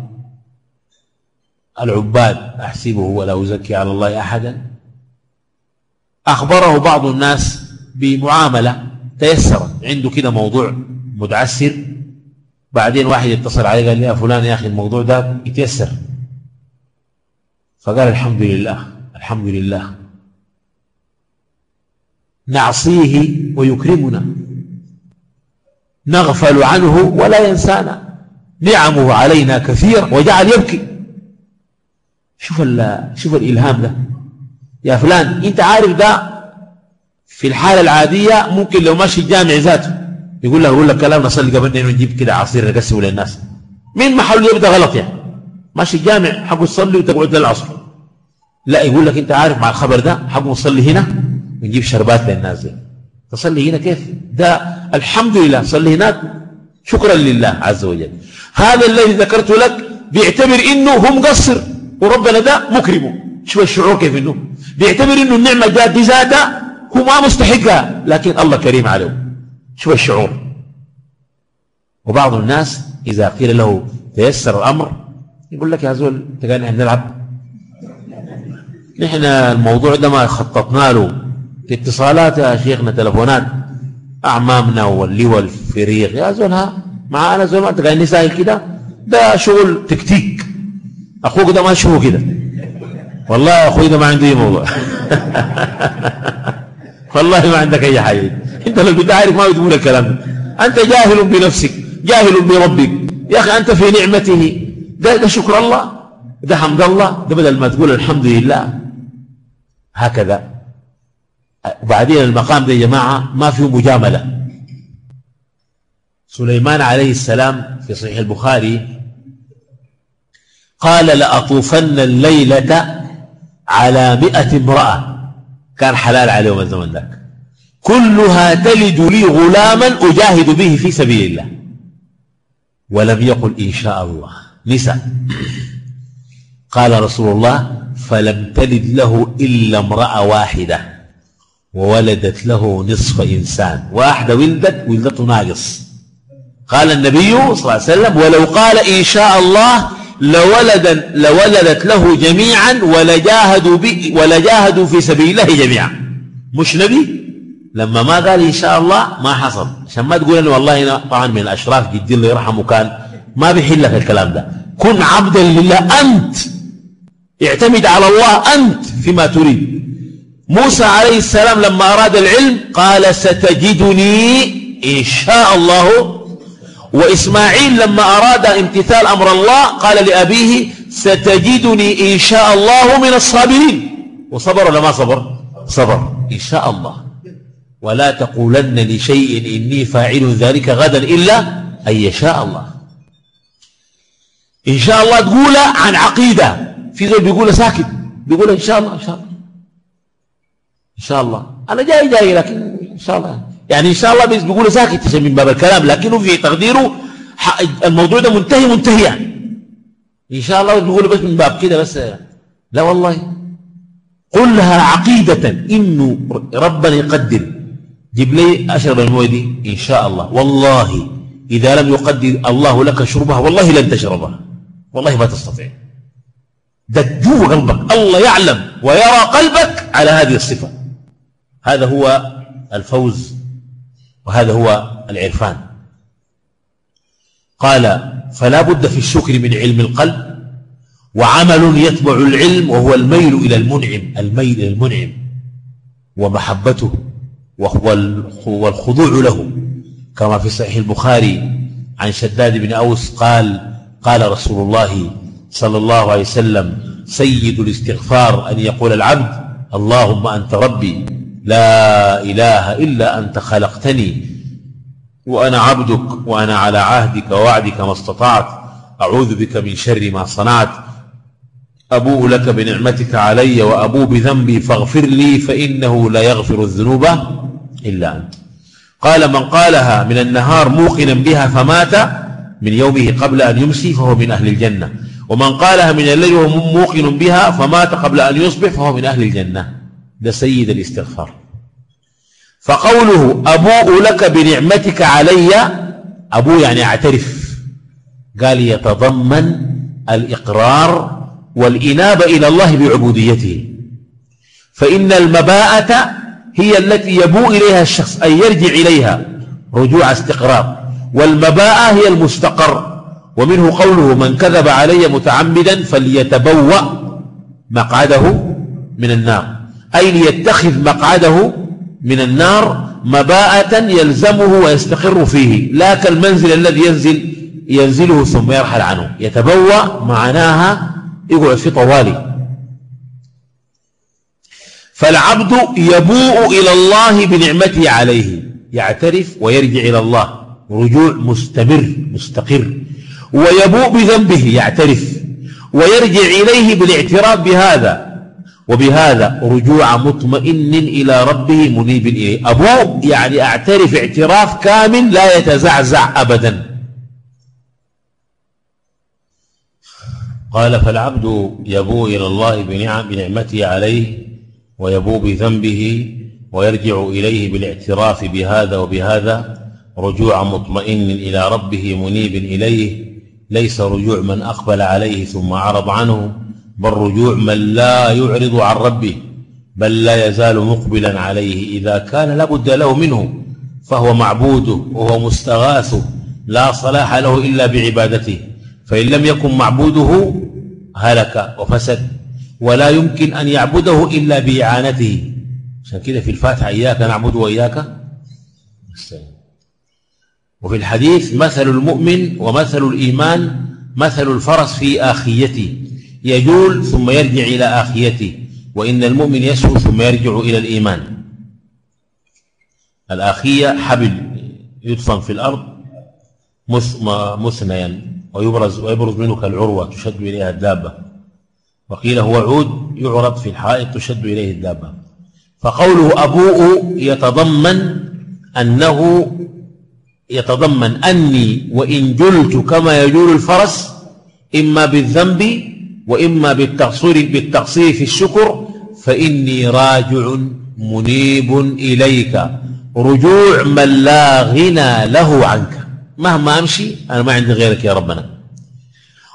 العباد أحسبه ولا أزكي على الله أحدا. أخبره بعض الناس بمعاملة تيسرت. عنده كده موضوع متعسر. بعدين واحد يتصل عليه قال لي يا فلان يا أخي الموضوع ده يتيسر فقال الحمد لله الحمد لله. نعصيه ويكرمنا نغفل عنه ولا ينسانا. نعمه علينا كثير وجعل يبكي. شوف شوف الإلهام ده. يا فلان أنت عارف ده في الحالة العادية ممكن لو ماشي الجامع ذاته يقول لك يقول لك كلام نصلي قبل نجيب كده عصير نقسمه للناس. مين محل يبدأ غلط يعني. ماشي الجامع حقه تصلي وتقعد للعصر. لا يقول لك أنت عارف مع الخبر ده حقه تصلي هنا ونجيب شربات للناس دي. تصلي هنا كيف؟ ده الحمد لله صلي هناك شكرا لله عز وجل. هذا الذي ذكرت لك بيعتبر إنه هو مقصر وربنا ده مكرمه. شوف الشعور كيف إنه؟ بيعتبر إنه النعمة جات دي هو ما مستحقها لكن الله كريم عليه. شوف الشعور وبعض الناس إذا قيل له تيسر الأمر يقول لك يا زول إنت قال نلعب. نحن الموضوع ده ما خططنا له. اتصالات يا شيخنا تلفونات. أعمامنا واللواء الفريق يا زولها مع أنا زول ما أنت قاعد سائل كده؟ ده شغل تكتيك. أخوك ده ما شغل كده. والله أخوي ده ما عنده أي موضوع. والله ما عندك أي حاجة. أنت لو كنت عارف ما بتقول الكلام. أنت جاهل بنفسك جاهل بربك. يا أخي أنت في نعمته. ده, ده شكر الله ده حمد الله. ده بدل ما تقول الحمد لله. هكذا. وبعدين المقام ده يا جماعة ما فيه مجاملة. سليمان عليه السلام في صحيح البخاري قال لأطوفن الليلة على مئة امرأة. كان حلال عليهم الزمن ذاك. كلها تلد لي غلاما أجاهد به في سبيل الله. ولم يقل إن شاء الله. نساء قال رسول الله فلم تلد له إلا امرأة واحدة. وولدت له نصف إنسان. واحدة ولدت ولدته ناقص. قال النبي صلى الله عليه وسلم ولو قال إن شاء الله لولد لولدت له جميعا ولجاهدوا, ولجاهدوا في سبيل الله جميعا. مش نبي؟ لما ما قال إن شاء الله ما حصل. عشان ما تقول أنه والله هنا طبعا من الأشراف جدي الله يرحمه كان ما بيحل لك الكلام ده. كن عبدا لله. أنت اعتمد على الله. أنت فيما تريد. موسى عليه السلام لما أراد العلم قال ستجدني إن شاء الله وإسماعيل لما أراد امتثال أمر الله قال لأبيه ستجدني إن شاء الله من الصابرين. وصبر ولا ما صبر؟ صبر. إن شاء الله. ولا تقولن لشيء إني فاعل ذلك غدا إلا أن يشاء الله. إن شاء الله تقول عن عقيدة. في زول بيقول ساكت. بيقول إن شاء الله إن شاء الله. إن شاء الله. أنا جاي جاي لكن إن شاء الله. يعني إن شاء الله بيقول ساكت من باب الكلام لكنه في تقديره الموضوع ده منتهي منتهي يعني إن شاء الله بيقول بس من باب كده بس. لا والله. قلها عقيدة إنه ربنا يقدر. جيب لي أشرب الموية دي إن شاء الله. والله إذا لم يقدر الله لك شربها والله لن تشربها. والله ما تستطيع. ده جوا قلبك. الله يعلم ويرى قلبك على هذه الصفة. هذا هو الفوز وهذا هو العرفان. قال فلا بد في الشكر من علم القلب وعمل يتبع العلم وهو الميل إلى المنعم الميل إلى المنعم ومحبته وهو الخضوع له. كما في صحيح البخاري عن شداد بن أوس قال قال رسول الله صلى الله عليه وسلم سيد الاستغفار أن يقول العبد اللهم أنت ربي. لا إله إلا أنت خلقتني وأنا عبدك وأنا على عهدك ووعدك ما استطعت. أعوذ بك من شر ما صنعت. أبوء لك بنعمتك علي وأبوء بذنبي فاغفر لي فإنه لا يغفر الذنوب إلا أنت. قال من قالها من النهار موقنا بها فمات من يومه قبل أن يمسي فهو من أهل الجنة. ومن قالها من الليل وهو موقن بها فمات قبل أن يصبح فهو من أهل الجنة. ده سيد الاستغفار. فقوله أبوء لك بنعمتك علي أبو يعني أعترف. قال يتضمن الإقرار والإنابة إلى الله بعبوديته. فإن المباءة هي التي يبوء إليها الشخص أي يرجع إليها رجوع استقرار. والمباءة هي المستقر ومنه قوله من كذب علي متعمدا فليتبوأ مقعده من النار. أي ليتخذ مقعده من النار مباءة يلزمه ويستقر فيه. لا كالمنزل الذي ينزل ينزله ثم يرحل عنه. يتبوأ معناها يقعد في طوالي فالعبد يبوء إلى الله بنعمته عليه. يعترف ويرجع إلى الله. رجوع مستمر مستقر. ويبوء بذنبه يعترف. ويرجع إليه بالاعتراف بهذا. وبهذا رجوع مطمئن إلى ربه منيب إليه. أبوء يعني أعترف اعتراف كامل لا يتزعزع أبدا. قال فالعبد يبوء إلى الله بنعم بنعمته عليه ويبوء بذنبه ويرجع إليه بالاعتراف بهذا وبهذا. رجوع مطمئن إلى ربه منيب إليه. ليس رجوع من أقبل عليه ثم عرض عنه. بل رجوع من لا يعرض عن ربه بل لا يزال مقبلا عليه. إذا كان لابد له منه فهو معبوده وهو مستغاثه لا صلاح له إلا بعبادته. فإن لم يكن معبوده هلك وفسد. ولا يمكن أن يعبده إلا بإعانته. عشان كده في الفاتحة إياك نعبد وإياك وفي الحديث مثل المؤمن ومثل الإيمان مثل الفرس في آخيته. يجول ثم يرجع إلى آخيته وإن المؤمن يسهو ثم يرجع إلى الإيمان. الآخية حبل يدفن في الأرض مثنيا ويبرز, ويبرز منه كالعروة تشد إليها الدابة. وقيل هو عود يعرض في الحائط تشد إليه الدابة. فقوله أبوء يتضمن أنه يتضمن أني وإن جلت كما يجول الفرس إما بالذنب وإما بالتقصير, بالتقصير في الشكر فإني راجع منيب إليك. رجوع من لا غنى له عنك. مهما أمشي أنا ما عندي غيرك يا ربنا.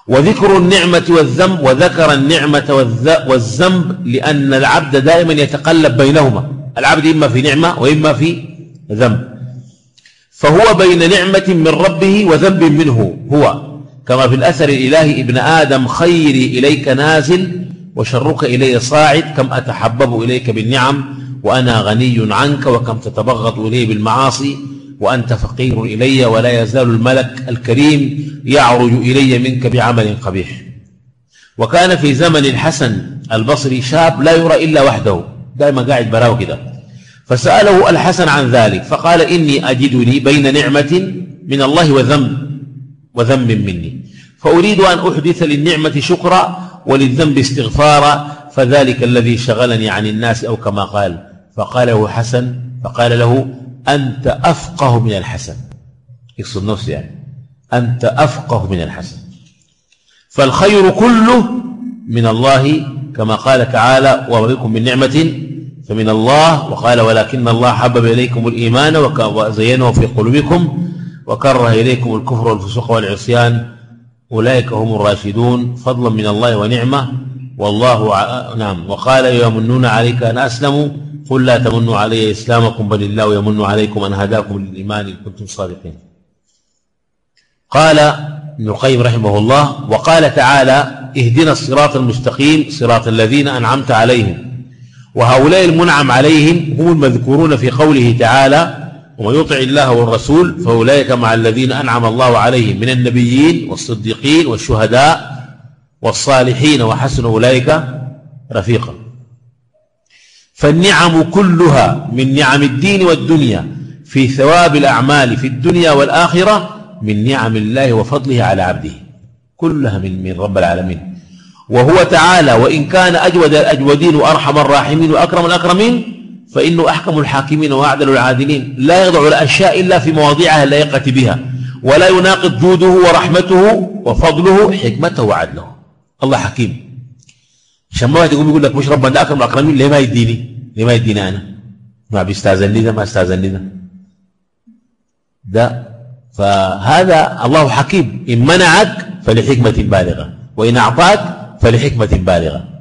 وذكر النعمة والذنب وذكر النعمة والذنب لأن العبد دائما يتقلب بينهما. العبد إما في نعمة وإما في ذنب. فهو بين نعمة من ربه وذنب منه هو. كما في الأثر الإلهي ابن آدم خيري إليك نازل وشرك إلي صاعد كم أتحبب إليك بالنعم وأنا غني عنك وكم تتبغض إلي بالمعاصي وأنت فقير إلي ولا يزال الملك الكريم يعرج إلي منك بعمل قبيح. وكان في زمن الحسن البصري شاب لا يرى إلا وحده دائما قاعد براو كده. فسأله الحسن عن ذلك فقال إني أجدني بين نعمة من الله وذنب وذنب مني. فأريد أن أحدث للنعمة شكرا وللذنب استغفارا فذلك الذي شغلني عن الناس أو كما قال فقال له حسن فقال له أنت أفقه من الحسن. يقصد نفسه يعني. أنت أفقه من الحسن. فالخير كله من الله كما قال تعالى وما بكم من نعمة فمن الله وقال ولكن الله حبب إليكم الإيمان وزينه في قلوبكم وكره إليكم الكفر والفسوق والعصيان أولئك هم الراشدون فضلا من الله ونعمة. والله نعم. وقال يمنون عليك أن أسلموا. قل لا تمنوا علي إسلامكم بل الله يمن عليكم أن هداكم للإيمان إن كنتم صادقين. قال ابن القيم رحمه الله وقال تعالى اهدنا الصراط المستقيم صراط الذين أنعمت عليهم. وهؤلاء المنعم عليهم هم المذكورون في قوله تعالى ومن يطع الله والرسول فأولئك مع الذين أنعم الله عليهم من النبيين والصديقين والشهداء والصالحين وحسن أولئك رفيقا. فالنعم كلها من نعم الدين والدنيا في ثواب الأعمال في الدنيا والآخرة من نعم الله وفضله على عبده. كلها من من رب العالمين. وهو تعالى وإن كان أجود الأجودين وأرحم الراحمين وأكرم الأكرمين فإنه أحكم الحاكمين وأعدل العادلين. لا يضع الأشياء إلا في مواضيعها اللائقة بها ولا يناقض جوده ورحمته وفضله حكمته وعدله. الله حكيم. عشان ما يقول لك مش ربنا ده أكرم الأكرمين. ليه ما يديني؟ ليه ما يديني أنا؟ ما بيستاذنني ده ما استاذنني ده. ده فهذا الله حكيم. إن منعك فلحكمة بالغة وإن أعطاك فلحكمة بالغة.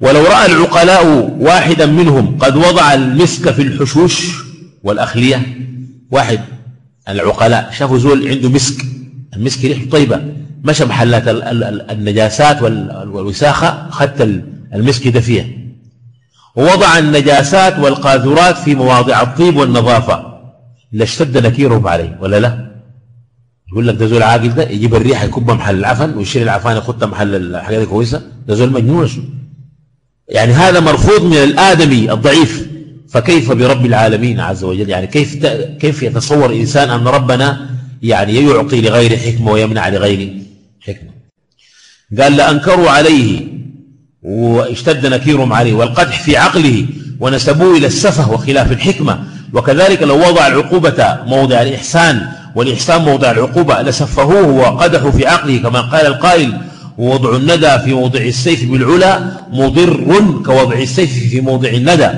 ولو رأى العقلاء واحدا منهم قد وضع المسك في الحشوش والأخلية. واحد العقلاء شافوا زول عنده مسك المسك ريحته طيبة مشى محلات النجاسات والوساخة خدت المسك ده فيها. ووضع النجاسات والقاذورات في مواضع الطيب والنظافة. لاشتد نكيرهم عليه ولا لا؟ يقول لك ده زول عاقل ده يجيب الريحة يكبها محل العفن ويشيل العفان يخدها محل الحاجات الكويسه ده زول مجنون شو؟ يعني هذا مرفوض من الآدمي الضعيف. فكيف برب العالمين عز وجل؟ يعني كيف كيف يتصور انسان أن ربنا يعني يعطي لغير حكمة ويمنع لغير حكمة؟ قال لأنكروا عليه واشتد نكيرهم عليه والقدح في عقله ونسبوه إلى السفه وخلاف الحكمة. وكذلك لو وضع العقوبة موضع الإحسان والإحسان موضع العقوبة لسفهوه وقدحوا في عقله كما قال القائل ووضع الندى في موضع السيف بالعلا مضر كوضع السيف في موضع الندى.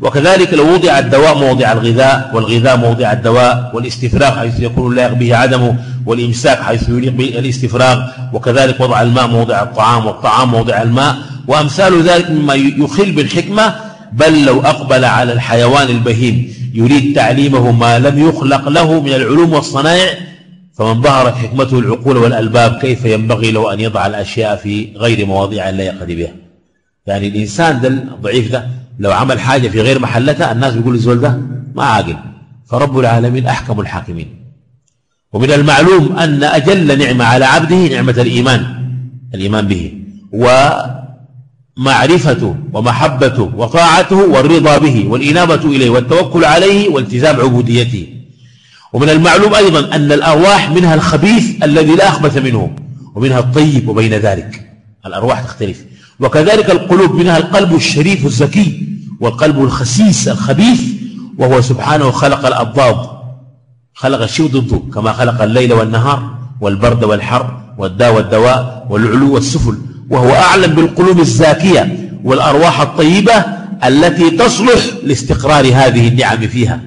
وكذلك لو وضع الدواء موضع الغذاء والغذاء موضع الدواء والاستفراغ حيث يكون لا به عدمه والإمساك حيث يليق به الاستفراغ. وكذلك وضع الماء موضع الطعام والطعام موضع الماء. وأمثال ذلك مما يخل بالحكمة بل لو أقبل على الحيوان البهيم يريد تعليمه ما لم يخلق له من العلوم والصنائع فمن ظهرت حكمته العقول والألباب كيف ينبغي له أن يضع الأشياء في غير مواضيع لا يقضي بها؟ يعني الإنسان ده الضعيف ده لو عمل حاجة في غير محلتها الناس بيقول الزول ده ما عاقل. فرب العالمين أحكم الحاكمين. ومن المعلوم أن أجل نعمة على عبده نعمة الإيمان الإيمان به. ومعرفته ومحبته وطاعته والرضا به والإنابة إليه والتوكل عليه والتزام عبوديته. ومن المعلوم أيضا أن الأرواح منها الخبيث الذي لا أخبث منه ومنها الطيب وبين ذلك. الأرواح تختلف. وكذلك القلوب منها القلب الشريف الزكي والقلب الخسيس الخبيث وهو سبحانه خلق الأضداد. خلق الشيء ضده كما خلق الليل والنهار والبرد والحر والداء والدواء والعلو والسفل. وهو أعلم بالقلوب الزاكية والأرواح الطيبة التي تصلح لاستقرار هذه النعم فيها.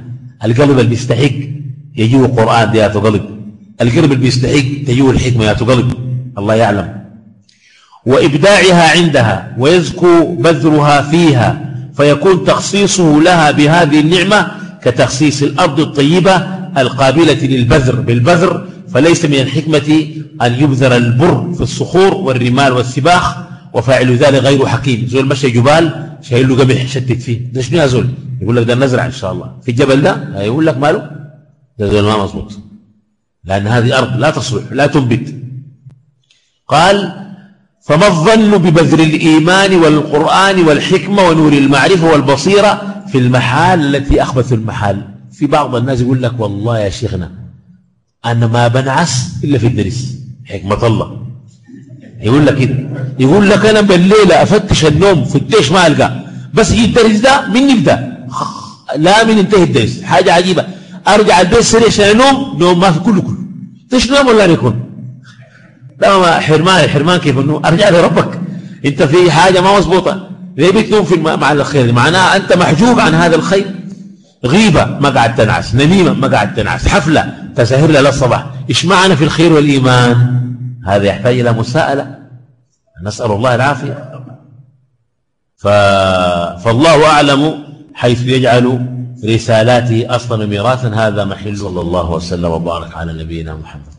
القلب اللي بيستحق يجيه قرآن يا قلب القلب اللي بيستحق تجيه الحكمة يا قلب الله يعلم. وإبداعها عندها ويزكو بذرها فيها فيكون تخصيصه لها بهذه النعمة كتخصيص الأرض الطيبة القابلة للبذر. بالبذر فليس من الحكمة أن يبذر البر في الصخور والرمال والسباخ وفاعل ذلك غير حكيم. زول مشى جبال شايل له قمح شتت فيه. ده شنو يا زول؟ يقول لك ده نزرع إن شاء الله. في الجبل ده؟ يقول لك ماله؟ زول ما مظبوط لأن هذه أرض لا تصلح لا تنبت. قال فما الظن ببذر الإيمان والقرآن والحكمة ونور المعرفة والبصيرة في المحال التي أخبث المحال؟ في بعض الناس يقول لك والله يا شيخنا أنا ما بنعس إلا في الدرس. حكمة الله. يقول لك كده. يقول لك أنا بالليلة أفتش النوم في الدش ما ألقى. بس يجي الدرس ده من يبدأ لا من ينتهي الدرس. حاجة عجيبة. أرجع البيت سريع عشان أنوم نوم ما في كله كله. تش نوم ولا يكون؟ لا ما حرمان حرمان كيف انه أرجع لربك أنت في حاجة ما مضبوطه ليه بتنوم في مع الخير؟ معناها أنت محجوب عن هذا الخير. غيبة ما قاعد تنعس نميمة ما قاعد تنعس حفلة تسهر للصباح. إيش معنى في الخير والإيمان؟ هذا يحتاج إلى مساءلة. نسأل الله العافية. ف... فالله أعلم حيث يجعل رسالاته أصلا ميراثا هذا محل. صلى الله وسلم وبارك على نبينا محمد.